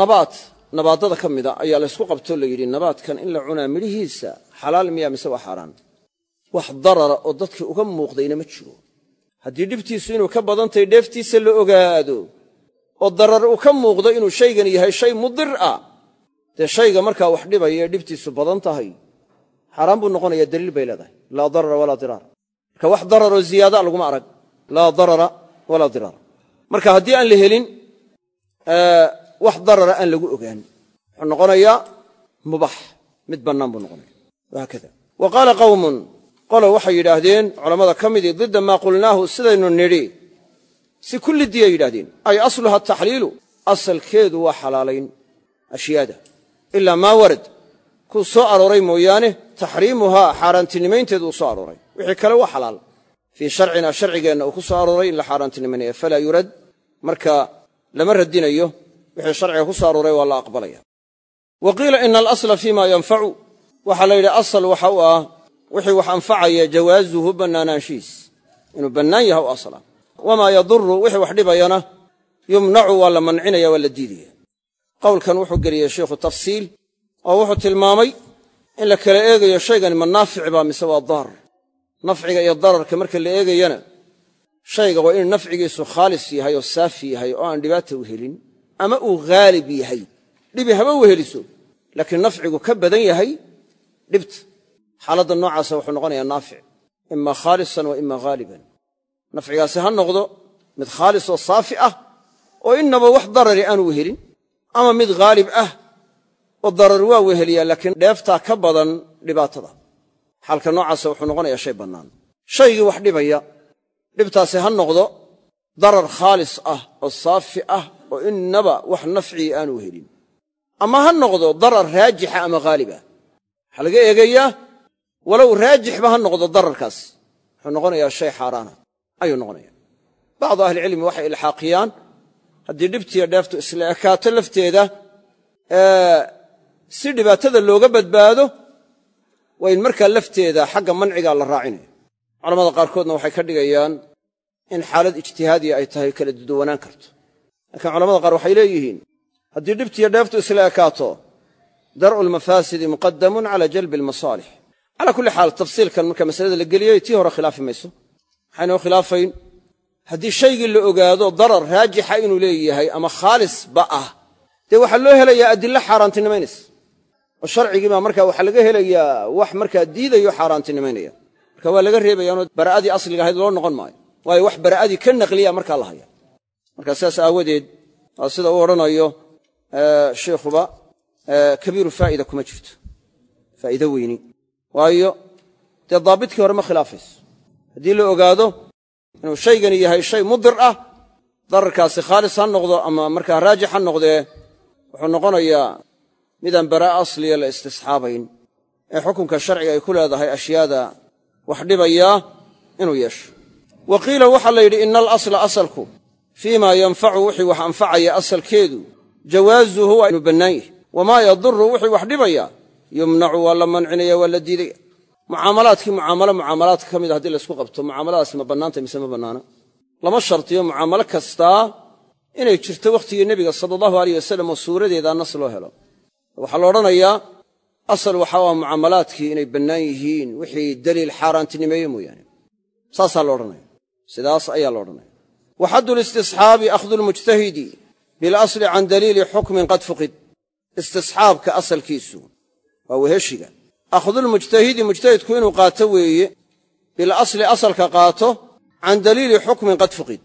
Nabaad nabaadada ka mida ayaa laysku qabtoo la yidhi nabaadkan in la cunaa midhihiisa xalaal miyaa mise waa xaaraan wax darara oo dadkii uga muuqdayna ma jiro. Haddii dhibtiisu inuu ka badantahay dheeftiisa la ogaado oo darar uu ka muuqdo inuu shaygan yahay shay mudir ah dee shayga markaa wax dhibaya ee dhibtiisu badan tahay xaaraan buu noqonayaa daliil bay leedahay. Laa darara walaa diraar. Marka wax dararoo ziyaada laguma arag. Laa darara walaa diraar. Marka haddii aan la helin wax darara aan lagu ogaan. Wuxuu noqonayaa mubax. Mid bannaan buu noqonaya wahaakada wa qaala qawmun qolo waxay yidhaahdeen culammada ka midii didda maa qulnaahu sidaynu nidhi. Si kullidiyay yidhahdeen ay asluha taxliilu asalkeedu waa xalaalayn ashyaada ilaa maa warad kuu soo arooray mooyaane taxriimuhaa xaaraantinimaynteedu uu soo arooray. Wixii kale waa xalaal. Fii sharcina sharcigeenna uu ku soo arooray in la xaaraantinimaynaya falaa yurad. Marka lama radinayo wixii sharciga ku soo arooray waa la aqbalaya. Wa qiila waxaa la yidhi asal waxa u ah wixii wax anfacaya jawaazuhu bannaanaanshihiis. Inuu bannaan yaha u asla wamaa yaduru wixii wax dhibayana yumnacu waa la mancinaya waa la diidaya. Qowlkan wuxuu geliyey sheikhu tafsiil oo wuxuu tilmaamay in la kala eegayo shaygani ma naafic baa mise waa daar nafciga iyo dararka marka la eegayana shayga waa inuu nafcigiisu khaalis yahay oo saafi yahay oo aan dhibaata u helin ama uu haalib yahay. Dhibi haba u heliso laakiin nafcigu ka badan yahay dhibta xaaladda noocaasa wuxuu noqonayaa naafic ima khaalisan wa ima haaliban nafcigaasi ha noqdo mid khaalis oo saafi ah oo innaba wax darari aanu wehelin ama mid haalib ah oo darar waa weheliyaa laakiin dheeftaa ka badan dhibaatada. Xaalka noocaasa wuxuu noqonayaa shay bannaan. Shaygii wax dhibaya dhibtaasi ha noqdo darar khaalis ah oo saafi ah oo innaba wax nafcii aanu wehelin. Ama ha noqdo darar raajixa ama haalib ah waxaa laga eegayaa walow raajixba ha noqdo dararkaas. Wuxuu noqonayaa shay xaaraana. Ayuu noqonaya bacdu ahlicilmi waxay ilxaaqiyaan. Haddii dhibtiiyo dheeftu isla ekaato lafteeda si dhibaatada looga badbaado waa in markaa lafteeda xagga mancigaa la raacinayo. Culamada qaarkoodna waxay ka dhigayaan in xaalad ijtihaadiya ay tahay kala duduwanaan karto. Laakiin culamada qaar waxay leeyihiin haddii dhibtiiyo dheeftu isla ekaato dar'u lmafaasidi muqadamun cala jalbi almasaalix calaa kulli xaal tafsiilkan marka masalada la geliyey tii hore khilaafi mayso. Maxaynoo khilaafayn haddii shaygii la ogaado darar raajixa inuu leeyahay ama khaalisba ah dee waxaa loo helayaa adilo xaaraantinimaynaysa oo sharcigii baa markaa waxaa laga helayaa wax markaa diidayo xaaraantinimaynaya. Marka waa laga reebayaanoo bara'adii asliga ahayd loo noqon maayo waayo wax bara'adii ka naqliya markaa la haya. Marka sidaas aawadeed waa sida uu odhanayo sheikhuba kabiiru faa'ida kuma jirto. Faa'iido weyni. Waayo dee daabitkii hore ma khilaafayso. Haddii la ogaado inuu shaygani yahay shay mudir ah dararkaasi khaalis ha noqdo ama markaa raajix ha noqdee wuxuu noqonayaa midaan baraa'a asliya la istisxaabayn. Ee xukunka sharciga ay ku leedahay ashyaada wax dhibayaa inuu yeesho. Wa qiila waxaa la yidhi ina alasla asalku fii ma yanfacu wixii wax anfacaya asalkeedu jawaazuhu waa inuu bannaan yahy wamaa yaduru wixii wax dhibaya yumnacu waa la mancinaya waa la diidaya mucaamalaadkii mucaamalo mucaamalaadka ka mid a haddii laysku qabto mucaamaladaasi ma bannaantay mise ma bannaana lama shartiyo mucaamalo kastaa inay jirto wakhtigii nebiga sala allahu aleyh wasalam oo suuradeedaa nas loo helo waxaa la odhanayaa asal waxa u ah mucaamalaadkii inay bannaan yihiin wixii daliil xaaraantinimeeye mooyaane saasaa la odhanaya sidaas ayaa la odhanaya wa xaddu listisxaabi akhdu lmujtahidi bilasli can daliili xukmin qad fuqid istisxaabka asalkiisu waa weheshiga. Akhdulmujtahidi mujtahidku inuu qaato weeye bilasli asalka qaato can daliili xukmin qad fuqid.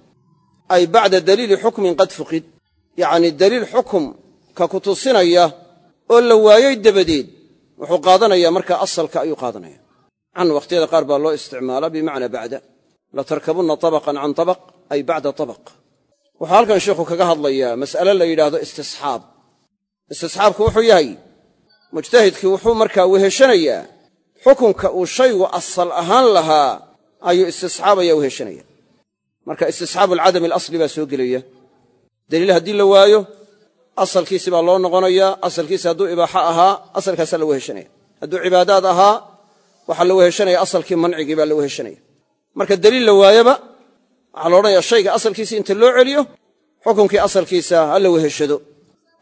Ay bacda daliili xukmin qad fuqid. Yacnii daliil xukum ka ku tusinaya oo la waayey dabadeed wuxuu qaadanayaa markaa asalka ayuu qaadanaya. Can wakhtiyada qaar baa loo isticmaala bimacnaa bacda. Latarkabunna tabaqan can tabaq ay bacda tabaq. Wuxuu halkan sheikhu kaga hadlayaa mas'ale la yidhaahdo istisxaab istisxaabku wuxuu yahay mujtahidkii wuxuu markaa weheshanayaa. Xukunka uu shaygu asal ahaan lahaa ayuu istisxaabaya weheshanaya. Marka istisxaabu alcadami alasli baa soo gelaya. Daliil haddii la waayo asalkiisi baa loo noqonayaa asalkiisi hadduu ibaaxo ahaa asalkaasaa la weheshanaya. Hadduu cibaadaad ahaa waxaa la weheshanaya asalkii mancigii baa la weheshanaya. Marka daliil la waayaba waxaa la odhanayaa shayga asalkiisi inta loo celiyo xukunkii asalkiisa ha la weheshado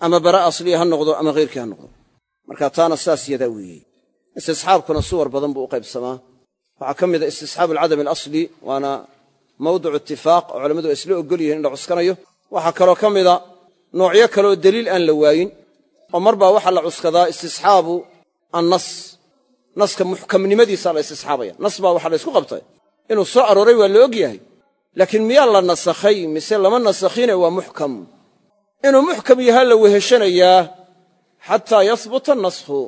ama bara asliya ha noqdo ama hayrkii ha noqdo. Marka taana saas yadaa weeye istisxaabkuna suwar badan buu u qaybsamaa. Waxaa ka mida istisxaabu alcadami alasli waana mawdicu itifaaq oo culammadu ay isla ogol yihiin in la cuskanayo. Waxaa kaloo ka mida noocyo kaleoo deliil aan la waayin. Oo mar baa waxaa la cuskadaa istisxaabu annas. Naska muxkamnimadiisa la istisxaabaya. Nas baa waxaa la ysku qabtay. Inuu soo arooray waa la og yahay. Laakiin miyaa la nasakhay? Mise lama nasakhine? Waa muxkam inuu muxkam yahaa la weheshanayaa xataa yahbuta naskhu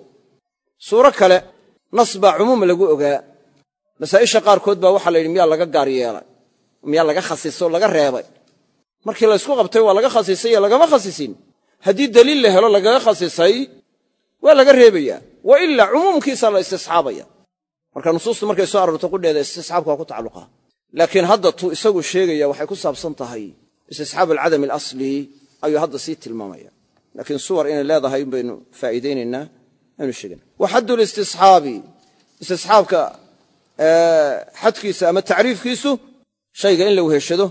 suuro kale nas baa cumuum lagu ogaa. Masaa'isha qaarkood baa waxaa la yidhi miyaa laga gaar yeelay? Miyaa laga khasisoo laga reebay? Markii laysku qabtay waa laga khasisay iyo lagama khasisin haddii daliil la helo lagaga khasisay waa laga reebayaa wa ilaa cumuumkiisa la istisxaabaya. Marka nusuustu markay soo aroorto qudheeda istisxaabka waa ku tacalluqaa laakiin hadda tuu isagu sheegaya waxay ku saabsan tahay istisxaabu alcadami alasli ayuu hadda sii tilmaamaya. Laakiin suwar inay leedahay baynu faa'iidaynaynaa aynu sheegana wa xaddu listisxaabi istisxaabka xadkiisa ama tacriifkiisu shayga in la weheshado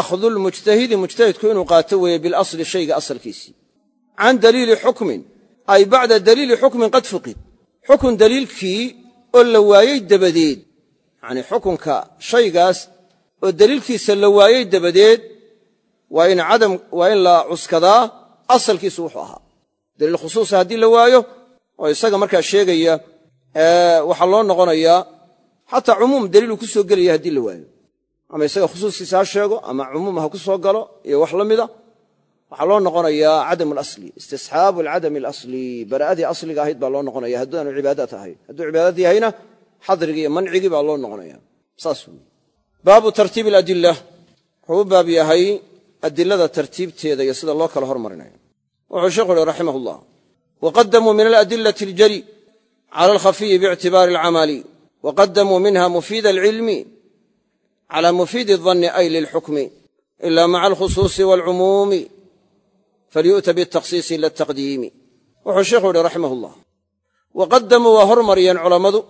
akhdu lmujtahidi mujtahidku inuu qaato weeye bilasli shayga asalkiisii can daliili xukmin ay bacda daliili xukmin qad fuqid. Xukun daliilkii oo la waayey dabadeed yacnii xukunka shaygaas oo daliilkiisa la waayey dabadeed waa in la cuskadaa asalkiisu wuxuu ahaa. Daliil khusuusa haddii la waayo oo isaga markaa sheegaya waxaa loo noqonayaa xataa cumuum daliiluu ku soo gelaya haddii la waayo. Ama isaga khusuuskiisa ha sheego ama cumuum ha ku soo galo iyo wax la mida. Waxaa loo noqonayaa cadam alasli istisxaabu alcadami alasli bara'adii asliga ahayd baa loo noqonaya. Haddaanu cibaadaat ahayn. Hadduu cibaadaad yahayna xadrigii iyo mancigii baa loo noqonaya. Saas wey baabu tartiibi aladila wuxuu baab yahay adilada tartiibteeda iyo sida loo kala hormarinayo. Wuxuu sheekhu uhi raximah ullah waqadamuu min aladilati aljari cala alkhafiyi biictibaari alcamali waqadamuu minha mufiida alcilmi cala mufiidi adanni ay lilxukmi ila maca alkhusuusi waalcumuumi falyu'ta biatakhsiisi ila ataqdiimi wuxuu sheikhu uhi raximah ullah waqadamuu waa hormariyeen culammadu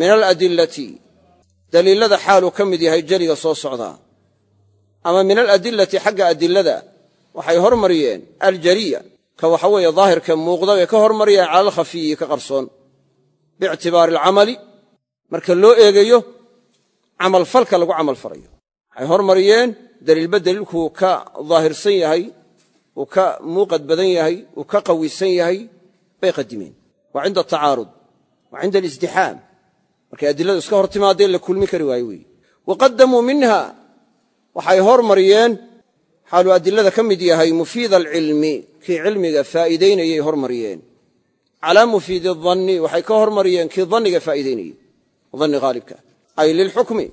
min aladillati daliilada xaaluu ka mid yahay jeliga soo socdaa ama min aladillati xagga adilada waxay hormariyeen aljariya ka waxa weeye daahirka muuqda way ka hormariyeen cala alkhafiyi ka qarsoon. Biictibaari alcamali marka loo eegayo camalfalka lagu camalfalayo waxay hormariyeen daliilba daliilkuu ka daahirsan yahay uu ka muuqad badan yahay uu ka qawisan yahay bay qadimeen. Waa cinda atacaarud waa cinda markay adiladu iska hor kulmi kari waayo waxay hormariyeen xaaluu adilada ka mid yahay mufiida alcilmi kii cilmiga faa'iidaynayay hormariyeen. Calaa mufiidi danni waxay ka hormariyeen kii danniga faa'iidaynayey danni haalibka ay lilxukmi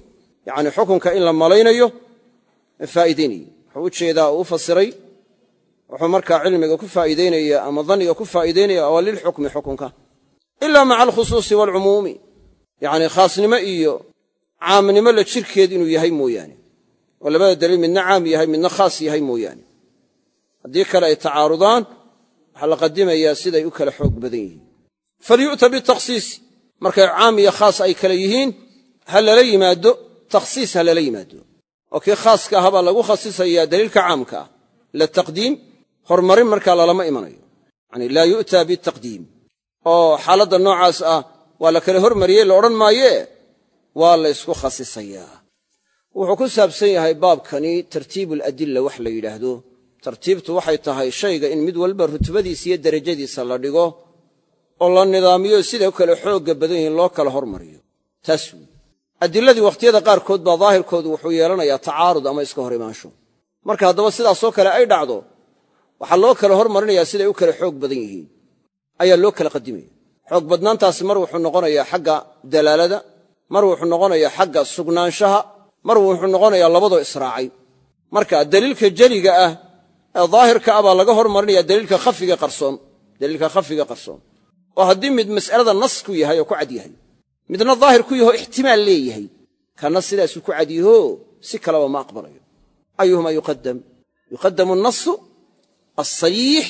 yacni xukunka in la malaynayo faa'iidaynayey wuxuu u jeedaa uu u fasiray wuxuu markaa cilmiga ku faa'iidaynaya ama danniga ku faa'iidaynaya waa lilxukmi xukunka. Ila maca alkhusuusi waalcumuumi yacni khaasnimo iyo caamnimo la jirkeed inuu yahay mooyaane oo labada daliil midna caam yahay midna khaas yahay mooyaane. Haddii kale ay tacaarudaan waxaa la qadimayaa siday u kala xoog badan yihiin. Falyu'ta bitakhsiisi markay caam iyo khaas ay kale yihiin ha lala yimaado takhsiis ha lala yimaado. Oo kii khaaska ahabaa lagu khasisayaa daliilka caamka ah. Lataqdiim horumarin markaa lalama imanayo. Yani laa yu'ta bitaqdiim. Oo xaaladda noocaas ah waa la kala hormariyey la odhan maayee waa la khasisayaa wuxuu ku saabsan yahay baabkani tartiibu aladilla wax la yidhaahdo. Tartiibtu waxay tahay shayga in mid walba rutbadiisa iyo derajadiisa la dhigo oo la nidaamiyo siday kale xoogga badan yihiin loo kala hormariyo. Taas wey adilladii wakhtiyada qaarkood baa daahirkoodu wuxuu yeelanayaa tacaarud ama iska hor imaansho marka haddaba sidaasoo kale ay dhacdo waxaa loo kala hormarinayaa siday u kale xoog badan yihiin. Ayaa loo kala qadimaya. Xoog badnaantaasi mar wuxuu noqonayaa xagga dalaalada mar wuxuu noqonayaa xagga sugnaanshaha mar wuxuu noqonayaa labadoo israacay. Marka daliilka jeliga ah ee daahirka ah baa laga hormarinaya daliilka khafiga qarsoon oo haddii mid mas'alada nas ku yahay oo ku cad yahay. Midna daahir ku yahoo ixtimaal leeyahay. Kana sidaasuu ku cad yahoo si kaleba ma aqbalayo. Ayuhuma yuqadam yuqadamu annasu alsariix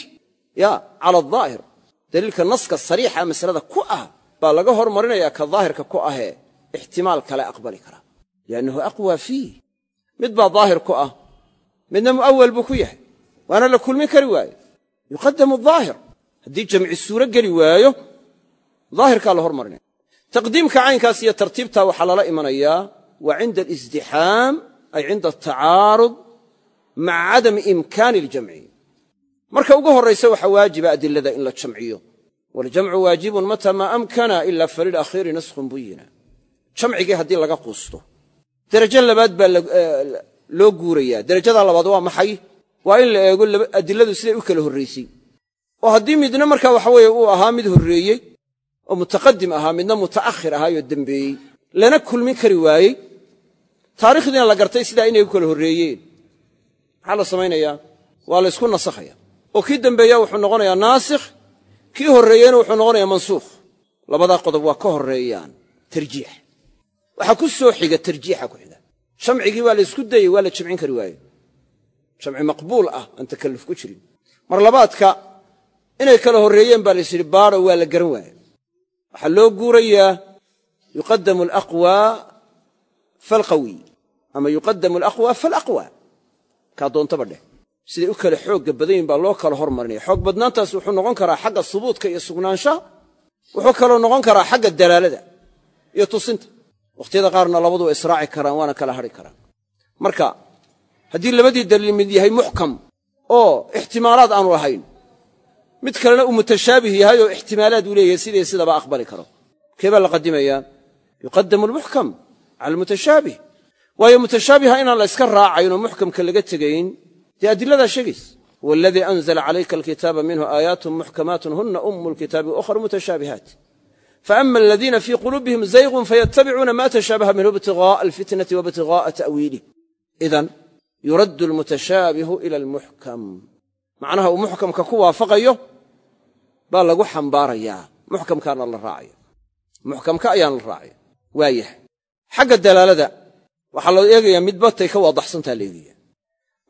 ya cala aldaahir daliilka naska sariixa masalada ku ah baa laga hormarinayaa ka daahirka ku ahee ixtimaal kale aqbali kara liannahu aqwaa fiih mid baa daahir ku ah midna mu'awal buu ku yahay waana la kulmin kari waaye yuqadamu daahir haddii jamci suuro geli waayo daahirkaa la hormarinaya taqdiimka caynkaas iyo tartiibtaa waxaa lala imanayaa waa cinda alizdixaam ay cinda atacaarud maca cadami imkaani iljamci marka ugu horraysa waxaa waajiba adilada in la jamciyo waljamcu waajibun mata maa amkana ila falilakhiiri naskhun buyina jamcigii haddii derajo labaad baa loo guurayaa. Derajada labaad waa maxay? Waa in la eego adiladu siday u kala horraysay oo haddii midna marka waxa weeye uu ahaa mid horreeyey oo mutaqadim ahaa midna muta'akhir ahaayoo dembeeyey lana kulmin kari waayey taarikhdiina la gartay sidaa inay u kala horreeyeen. Maxaa la samaynayaa? Waa la ysku nasakhaya oo kii dembeeya wuxuu noqonayaa naasikh kii horreeyeyna wuxuu noqonayaa mansuukh. Labadaa qodob waa ka horreeyaan. Tarjiix waxaa ku soo xiga tarjiixa ku xiga. Jamcigii waa la ysku dayey waa la jamcin kari waaye jamci maqbuul ah aan takalluf ku jirin. Mar labaadka inay kala horreeyeen baa la yis yidhi baaro waa la garan waaye waxaa loo guurayaa yuqadamu alaqwaa falqawiy ama yuqadamu alaqwaa falaqwa. Kaa doontaba dheh. Siday u kala xoogga badan yihiin baa loo kala hormarinaya. Xoog badnaantaas wuxuu noqon karaa xagga subuudka iyo sugnaanshaha. Wuxuu kaloo noqon karaa xagga dalaalada iyo tusinta wakhtiyada qaarna labadu waa israaci karaan waana kala hadri karaan. Marka haddii labadii daliil mid yahay muxkam oo ixtimaalaad aanu lahayn mid kalena uu mutashaabih yahay oo ixtimaalaad uu leeyahay sidii sidaba aqbali karo? Kee la qadimayaa yuqadamu almuxkam cala almutashaabih waayo mutashaabiha inaan la yska raacayn oo muxkamka laga tegayn dee adiladaa sheegaysa. Huwa aladii anzala calayka alkitaaba minhu aayaatun muxkamaatun huna ummu lkitaabi waokhru mutashaabihaat faama aladiina fii quluubihim zaygun fayattabicuuna ma tashaabaha minhu ibtiga'a alfitnati waibtiga'a ta'wiilih idan yuraddu almutashaabihu ila almuxkam macnaha uu muxkamka ku waafaqayo baa lagu xambaarayaa muxkamkaana la raacaya muxkamka ayaan la raacaya waayahay xagga dalaalada waxaa loo eegayaa mid batay ka waadaxsantaa la eegaya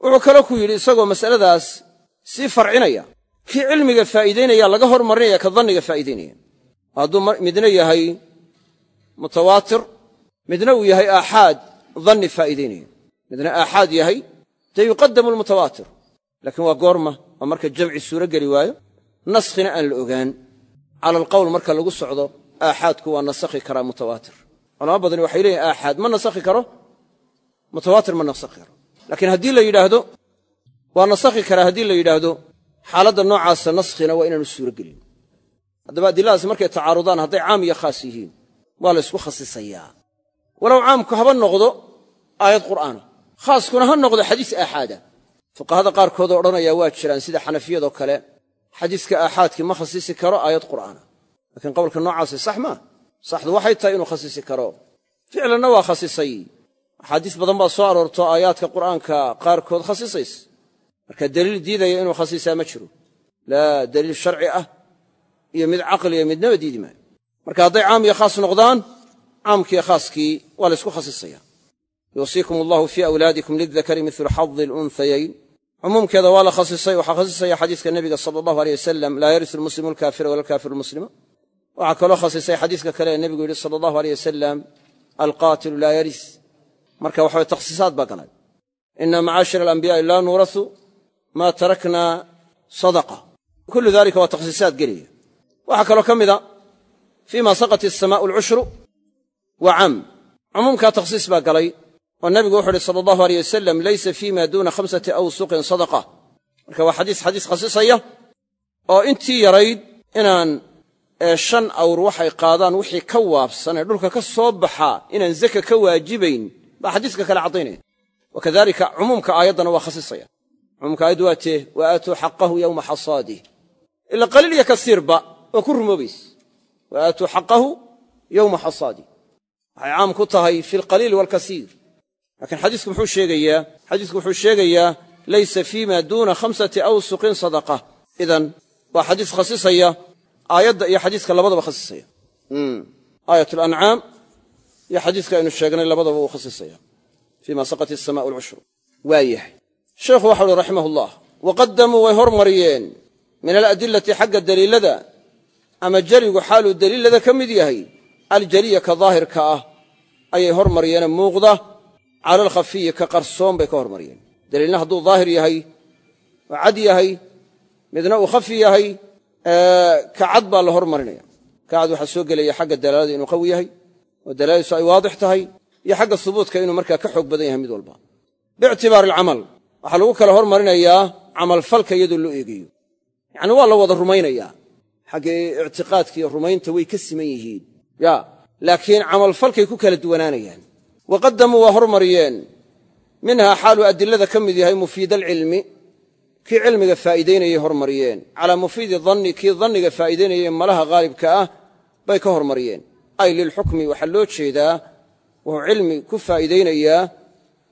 wuxuu kaloo ku yidhi isagoo masaladaas sii farcinaya kii cilmiga faa'iidaynaya laga hormarinaya ka danniga hadduu midna yahay mutawaatir midna uu yahay aaxaad danni faa'iidaynaya midna aaxaad yahay dee yuqadamu almutawaatir. Laakiin waa goorma waa marka jamci suuro geli waayo naskhina aan la ogaan. Cala alqowl marka lagu socdo aaxaadku waa nasakhi karaa mutawaatir. Culama badani waxay leeyihiin aaxaad ma nasakhi karo? Mutawaatir ma nasakhi karo. Laakiin haddii la yidhaahdo waa nasakhi karaa haddii la yidhaahdo xaaladda noocaasa naskhina waa inaanu suuro gelin haddaba adiladaasi markay tacaarudaan hadday caam iyo khaas yihiin waa la ysku khasisayaa. Walow caamku haba noqdo aayad qur'aana khaaskuna ha noqdo xadiis aaxaada. Fuqahada qaarkoodoo odhanaya waa jiraan sida xanafiyadoo kale xadiiska aaxaadkii ma khasisi karo aayad qur'aana laakiin qowlka noocaasi sax maa saxdu waxay tahay inuu khasisi karo. Ficlanna waa khasisay. Axaadiis badan baa soo aroorto aayaadka qur'aanka qaarkood khasisays. Marka daliil diidaya inuu khasisaa ma jiro. Laa daliil sharci ah iyo mid caqliya midnaba diidi maayo. Marka hadday caam iyo khaas noqdaan caamkiiyo khaaskii waa la ysku khasisaya. Yuusiikum allahu fii awlaadikum lildakari milu xadi lunhayayn cumuumkeeda waa la khasisay waxaa khasisaya xadiiska nebiga sala allahu aleyh wasalam laa yarisu almuslimu alkaafira wala alkaafiru almuslima waxaa kaloo khasisay xadiiska kale ee nebigu yidhi sala allahu aleyh wasalam alqaatilu laa yaris marka waxaway takhsiisaad baa galay ina macaashira alambiyaai laa nuurasu maa tarakna sadaqa. Kullu dalika waa takhsiisaad gelaya waxaa kaloo ka mida fii ma saqat asamaa'u alcushru wa caam cumuumkaa takhsiis baa galay oo nebigu wuxu uhi sala allahu aleyh wasalam laysa fii ma duuna khamsati awsuqin sadaqa. Marka waa xadiis xadiis khasisaya oo intii yarayd inaan shan awr waxay qaadaan wixii ka waabsanee dhulka ka soo baxaa inaan zaka ka waajibayn. Baa xadiiska kale caddaynaya. Wa kadalika cumuumka aayaddana waa khasisaya. Cumuumka aayaddu waa tee wa aatuu xaqahu yowma xasaadih ila qaliil iyo kasiirba waa ku rumoobayse wa aatuu xaqahu yowma xasaadi. Waxay caam ku tahay fi alqaliil waalkasiir laakiin xadiisku muxuu sheegayaa xadiisku wuxuu sheegayaa laysa fiima duuna khamsati awsuqin sadaqa. Idan waa xadiis khasisaya aayadda iyo xadiiska labadaba khasisaya. Aayat lancaam iyo xadiiska aynu sheegnay labadaba uu khasisaya. Fima saqat asamaau alcushru waa yahay. Sheekhu waxau uhi raximah ullah waqaddamuu way hormariyeen min aladillati xagga daliilada ama jeligu xaaluu daliilada ka mid yahay aljeliya ka daahirka ah ayay hormaryeene muuqda cala alkhafiyi ka qarsoon bay ka hormariyeen. Daliilna hadduu daahir yahay oo cad yahay midna uu khafi yahay ka cad baa la hormarinaya. Ka cad waxaa soo gelaya xagga dalaalada inuu qawi yahay oo dalaaladiisu ay waadix tahay iyo xagga subuutka inuu markaa ka xoog badan yahay mid walba. Biictibaari alcamal waxaa lagu kala hormarinayaa camalfalka iyadoo loo eegayo. Yacni xagga ictiqaadka iyo rumaynta way ka siman yihiin. Ya laakiin camalfalkay ku kala duwanaanayaan. Waqaddamuu waa hormariyeen. Minhaa xaaluu adilada ka mid yahay mufiida alcilmi. Kii cilmiga faa'iidaynayay hormariyeen. Calaa mufiidi danni kii danniga faa'iidaynayay malaha haalibka ah bay ka hormariyeen. Ay lilxukmi waxaa loo jeedaa wuxuu cilmi ku faa'iidaynayaa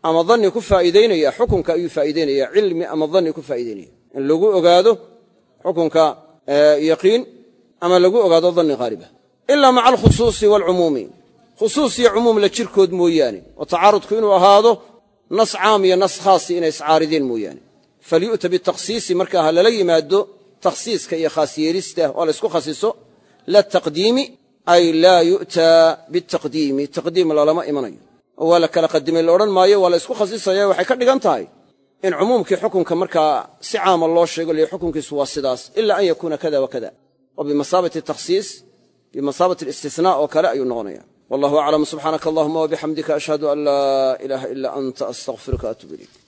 ama danni ku faa'iidaynaya xukunka ayuu faa'iidaynaya cilmi ama danni ku faa'iidaynaya in lagu ogaado xukunka yaqiin ama lagu ogaado danni haaliba ilaa maca alkhusuusi waalcumuumi. Khusuus iyo cumuum la jirkood mooyaane. Oo tacaarudku inuu ahaado nas caam iyo nas khaasi inay iscaarideen mooyaane. Falyu'ta bitakhsiisi markaa ha lala yimaado takhsiiska iyo khaas yeelista oo la ysku khasiso la taqdiimi ay laa yu'taa bitaqdiimi. Taqdiim lalama imanayo. Oo waa la kala qadimay la odhan maayo waa la ysku khasisaya waxay ka dhigan tahay in cumuumkii xukunka markaa si caama loo sheego liyo xukunkiisu waa sidaas ila an yakuuna kada wa kada. Oo bimasaabati takhsiis bimasaabati alistisnaa oo kale ayuu noqonaya wallahu aclam subxaanaka allahuma wabixamdika ashhadu an laa ilaaha ila anta astaqfiruka atub ilayk